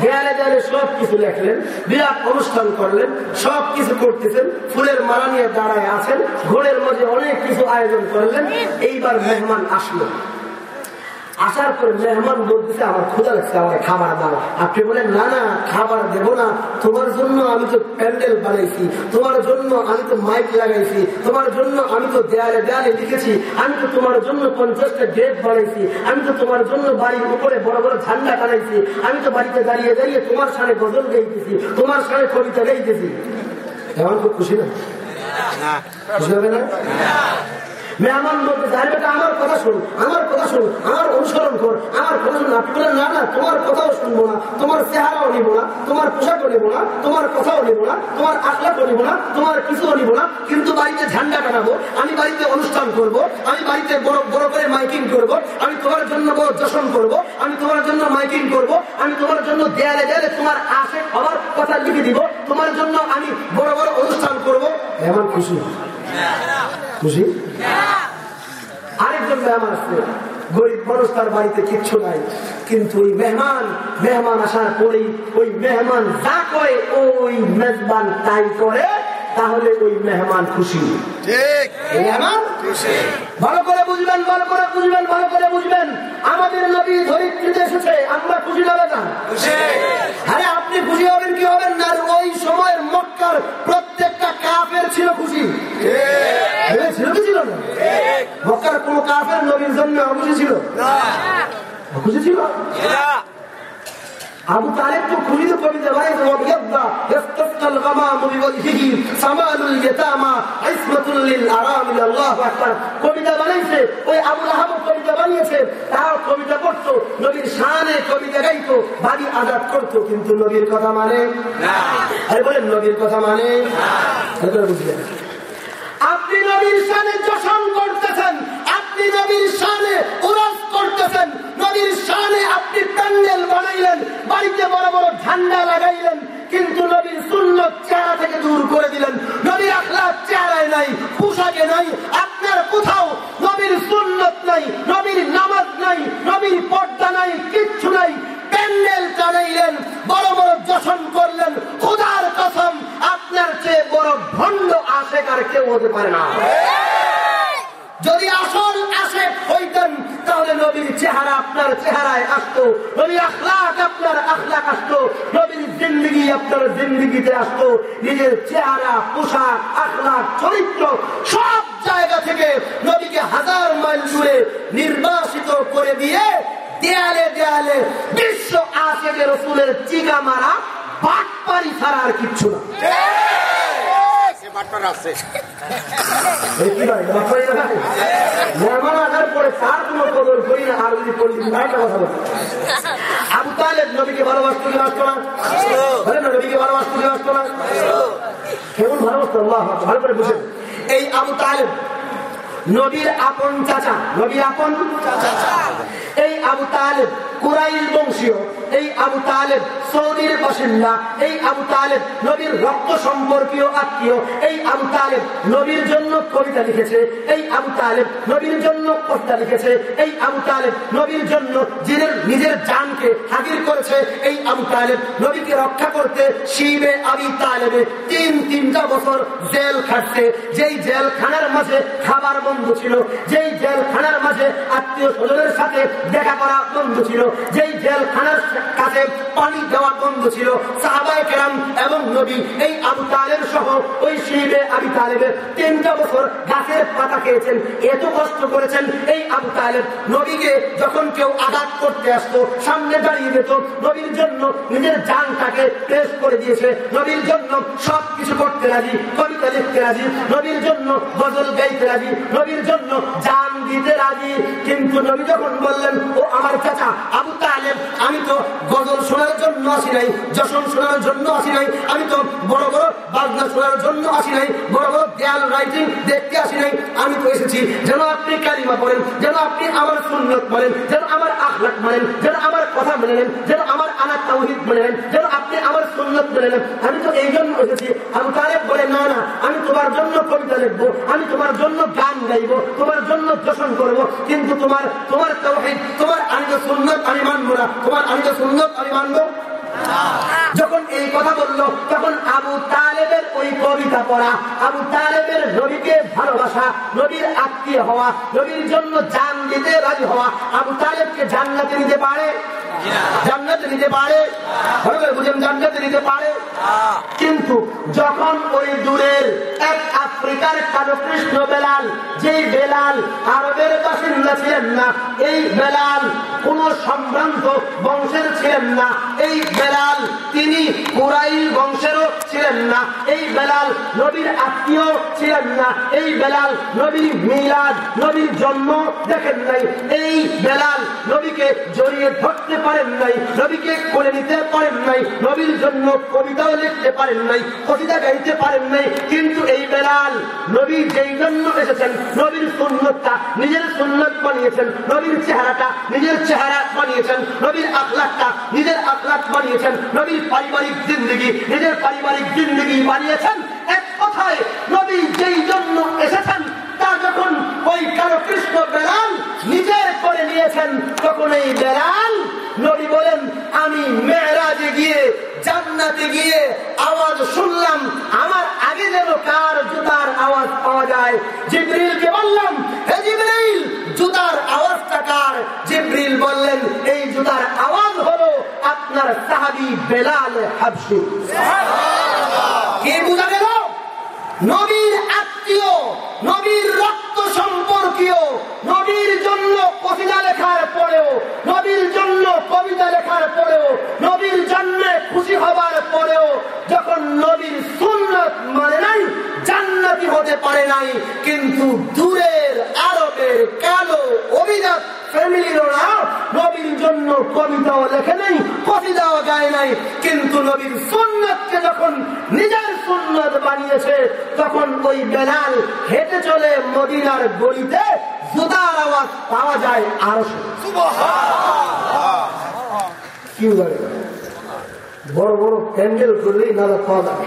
দেয়ালে দেয়ালে সব কিছু লেখলেন, বিরাট অনুষ্ঠান করলেন, সব কিছু করতেছেন, ফুলের মালা নিয়ে দাঁড়ায় আছেন ঘোরের মধ্যে অনেক কিছু আয়োজন করলেন। এইবার মেহমান আসলো। আসার পরে মেহমান বলতেছে আমার ক্ষুদা লাগছে আমার খাবার দাও। আপনি বলেন না না খাবার দেব না। তোমার জন্য আমি তো প্যান্ডেল বানাইছি তোমার জন্য আমি তো মাইক লাগাইছি তোমার জন্য আমি তো দেয়ালে দেয়ালে লিখেছি আমি তো তোমার জন্য পঞ্চাশটা গেট বানাইছি আমি তো তোমার জন্য বাড়ির উপরে বড় বড় ঝান্ডা টানাইছি আমি তো বাড়িতে দাঁড়িয়ে দাঁড়িয়ে তোমার সামনে গজল গাইতেছি তোমার সামনে কবিতা গাইতেছি। এমন খুব খুশি না। খুশি হবে না? মেহমান বলতে চাই বেটা, আমার কথা শোন, আমার কথা শোন, আমার অনুসরণ কর, আমার কথা শোন আপনি না না, তোমার কথাও শুনব না, তোমার চেহারাও নিব না, তোমার পোশাকও নিব না, তোমার কথাও নিব না, তোমার আখলাকও নিব না, তোমার কিছুও নিব না, কিন্তু বাড়িতে ঝান্ডা টানাবো আমি বাড়িতে অনুষ্ঠান করব, আমি বাড়িতে বড় বড় করে মাইকিং করব, আমি তোমার জন্য বড় যশন করব, আমি তোমার জন্য মাইকিং করব, আমি তোমার জন্য দেয়ালে দেয়ালে তোমার আশে হওয়ার কথা লিখে দিব, তোমার জন্য আমি বড় বড় অনুষ্ঠান করব। এমন খুশি। খুশি? আরেকজন মেহমান আসলো গরিব মানুষ তার বাড়িতে কিচ্ছু নাই। কিন্তু ওই মেহমান মেহমান আসার পরেই ওই মেহমান যা করে, ওই মেজবান তাই করে। তাহলে ওই মেহমান খুশি। ভালো করে বুঝবেন ভালো করে বুঝবেন ভালো করে বুঝবেন। আমাদের নবী ধরিত্রীতে এসেছে আমরা খুশি হবে না? আরে আপনি খুশি হবেন কি হবেন না? ওই সময়ের মক্কার প্রত্যেকটা কাপের ছিল খুশি। ছিল কি ছিল না? মক্কার কোন কাফের নবীর জন্য খুশি ছিল? খুশি ছিল? আবু তালেব তো খুশিতে কবিতা বানিয়েছে ওয়াবিয়াদ্দা ইয়াস্তাসকাল গামামু বিওজহিহি সামালুল ইয়াতামা ইসমাতুল লিল আরামিল আল্লাহু আকবার। কবিতা বানাইছে, ওই আবু লাহাব কবিতা বানিয়েছে তার কবিতা পড়তো, নবীর শানে কবিতা গাইতো বাড়ি আজাদ কিন্তু নবীর কথা মানে না। আরে বলেন, নবীর কথা মানে না। বুঝলেন। আপনি নবীর শানে যশন করতেছেন আপনি নবীর শানে উরস করতেছেন। নবীর শানে আপনি প্যান্ডেল বানাইলেন বাড়িতে বড় বড় ঝান্ডা লাগাইলেন কিন্তু নবীর সুন্নত চেহারা থেকে দূর করে দিলেন। নবীর আখলাক চেহারায় নাই পোশাকে নাই আপনার কোথাও নবীর সুন্নত নাই নবীর নামাজ নাই নবীর পর্দা নাই কিচ্ছু নাই। প্যান্ডেল টানাইলেন বড় বড় যশন করলেন। খোদার কসম আপনার চেয়ে বড় ভণ্ড আশেক আর কেউ হতে পারে না। যদি হইতেন তাহলে নবীর চেহারা আপনার চেহারায় আসতো আপনার আসতো, নবীর আপনার আসতো, নিজের চেহারা, পোশাক, আখলাক, চরিত্র সব জায়গা থেকে নবীকে হাজার মাইল দূরে নির্বাসিত করে দিয়ে দেয়ালে দেয়ালে বিশ্ব আশেকে রসুলের চিকা মারা বাটপারি ছাড়া আর কিচ্ছু না। বাটপার আছে? মেহমান আসার পরে তার কোনো কদর করি না, আর যদি করি একটা কথা বলি আবু তালেব নবীকে ভালোবাসতো কি বাসতো না? নবীকে এই আবু তালেব নবীর আপন চাচা নবীর আপন এই আবু তালেব কুরাইল বংশীয়, এই আবু তালেব সৌদির বাসিন্দা, এই আবু তালেব নবীর রক্ত সম্পর্কীয় আত্মীয়, এই আবু তালেব নবীর জন্য কবিতা লিখেছে, এই আবু তালেব নবীর জন্য কবিতা লিখেছে, এই আবু তালেব নবীর জন্য যিনি নিজের জানকে হাজির করেছে, এই আবু তালেব নবীকে রক্ষা করতে শিবে আবি তালেবে তিন তিনটা বছর জেল খাটছে। যেই জেলখানার মাঝে খাবার বন্ধ ছিল। যেই জেলখানার মাঝে আত্মীয় স্বজনের সাথে দেখা করা বন্ধ ছিল। যেই জেলখানার কাছে পানি দেওয়া বন্ধ ছিল। সাহাবায় কেরাম এবং নবী, এই আবু তালেব সহ ওই শিবে আবি তালেবে তিনটা বছর গাছের পাতা খেয়েছেন। এত কষ্ট করেছেন এই আবু তালেব। নবীকে যখন কেউ আঘাত করতে আসতো, সামনে দাঁড়িয়ে যেত। নবীর জন্য নিজের জানটাকে পেশ করে দিয়েছে। নবীর জন্য সব কিছু করতে রাজি, কবিতা লিখতে রাজি। নবীর জন্য গজল গাইতে রাজি। নবীর জন্য জান দিতে রাজি, কিন্তু নবী যখন বললেন, ও আমার চাচা আবু তালেব, আমি তো গজল শোনার জন্য আসি নাই, যশন শোনার জন্য আসি নাই, আমি তো বড় বড় বাজনা শোনার জন্য আসি নাই, বড় বড় দেয়াল রাইটিং দেখতে আসি নাই, আমি তো এসেছি, যেন আপনি কালিমা পড়েন, যেন আপনি আমার সুন্নত বলেন যেন আমার আখলাক মানেন, যেন আমার কথা মেনে নেন, যেন আমার আনার তাওহিদ মেনে নেন, যেন আপনি আমার সুন্নত মেনে নেন, আমি তো এই জন্য এসেছি। আবু তালেব বলে, না না, আমি তোমার জন্য কবিতা লিখব, আমি তোমার জন্য গান গাইবো, তোমার জন্য যশন করব, কিন্তু তোমার তোমার তাওহিদ, তোমার তো সুন্নত আমি মানবো না। তোমার আনিত সুন্নত আমি মানবো। যখন এই কথা বলল, তখন আবু তালেবের ওই কবিতা পড়া, আবু তালেবের নবীকে ভালোবাসা, নবীর আত্মীয় হওয়া, নবীর জন্য জান দিতে রাজি হওয়া, আবু তালেবকে জান্নাতে নিতে পারে? কিন্তু যখন ওই এক আফ্রিকার কৃষ্ণ বেলাল বেলাল আরবের ছিলেন না, এই বেলাল কোন সম্ভ্রান্ত বংশের ছিলেন না, এই বেলাল, তিনি কুরাইল বংশেরও ছিলেন না। এই বেলাল নবীর আত্মীয় ছিলেন না। এই বেলাল নবীর মিলাদ, নবীর জন্ম দেখেন নাই। এই বেলাল নবীকে জড়িয়ে ধরতে পারেন নাই, নবীকে কোলে নিতে পারেন নাই, নবীর জন্য কবিতাও লিখতে পারেন নাই, কবিতা গাইতে পারেন নাই। কিন্তু এই বেলাল নবী যেই জন্য এসেছেন, নবীর সুন্নতটা নিজের সুন্নত বানিয়েছেন, নবীর চেহারাটা নিজের চেহারা বানিয়েছেন, নবীর আখলাকটা নিজের আখলাক বানিয়েছেন নবীর পারিবারিক জিন্দগি, নিজের পারিবারিক জিন্দগি বানিয়েছেন। এক কথায়, নবী যেই জন্য এসেছেন, তা যখন ওই কালো কৃষ্ণ বেলাল নিজের করে নিয়েছেন, তখন এই বেলাল নবী বলেন, আমি মেয়েরাজে গিয়ে, জান্নাতে গিয়ে আওয়াজ শুনলাম, আমার আগে যেন কার জুতার আওয়াজ পাওয়া যায়? জিব্রিলকে বললাম, হে জিব্রিল, জুতার আওয়াজটা কার? জিব্রিল বললেন, এই জুতার আওয়াজ আপনার সাহাবি বেলাল হাবসি কি বুঝা গেল? নবীর আত্মীয়, নবীর রক্ত সম্পর্কীয়, নবীর জন্য কবিতা লেখার পরেও, নবীর জন্য কবিতা লেখার পরেও, নবীর জন্য খুশি হবার পরেও যখন নবীর সুন্নত মানে নাই, জান্নাতি হতে পারে নাই, কিন্তু দূরের আরবের কালো অভিজাত ফ্যামিলিরা নবীর জন্য কবিতাও লেখে নেই কবিতাও গায় নাই কিন্তু নবীর সুন্নতকে যখন নিজের সুন্নত বানিয়েছে তখন ওই বেলাল হেঁটে চলে মদিনার গলিতে জুতার আওয়াজ পাওয়া যায় আরও কি বলে? বড় বড় প্যান্ডেল করলেই নানা পাওয়া যাবে।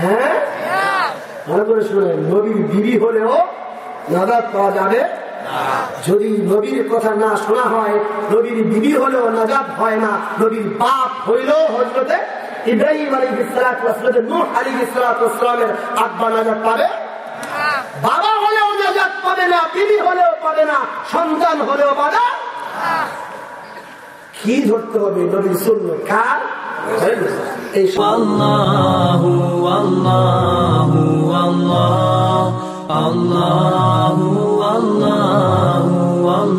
হ্যাঁ? ভালো করে শুনে নবীর বিবি হলেও নাদাত পাওয়া যাবে। যদি নবীর কথা না শোনা হয়, নবীর বিবি হলেও নাজাদ হয় না। নবীর বাপ হইলেও হজরতে ইব্রাহিম আলী ইসলাত নূর আলী ইসলাতামের আব্বা নাজাদ পাবে? বাবা হলেও নাজাদ পাবে না, বিবি হলেও পাবে না, সন্তান হলেও পাবে কি ধরতে হবে নবীর শূন্য কার? এই আল্লাহ। Allahu Allahu.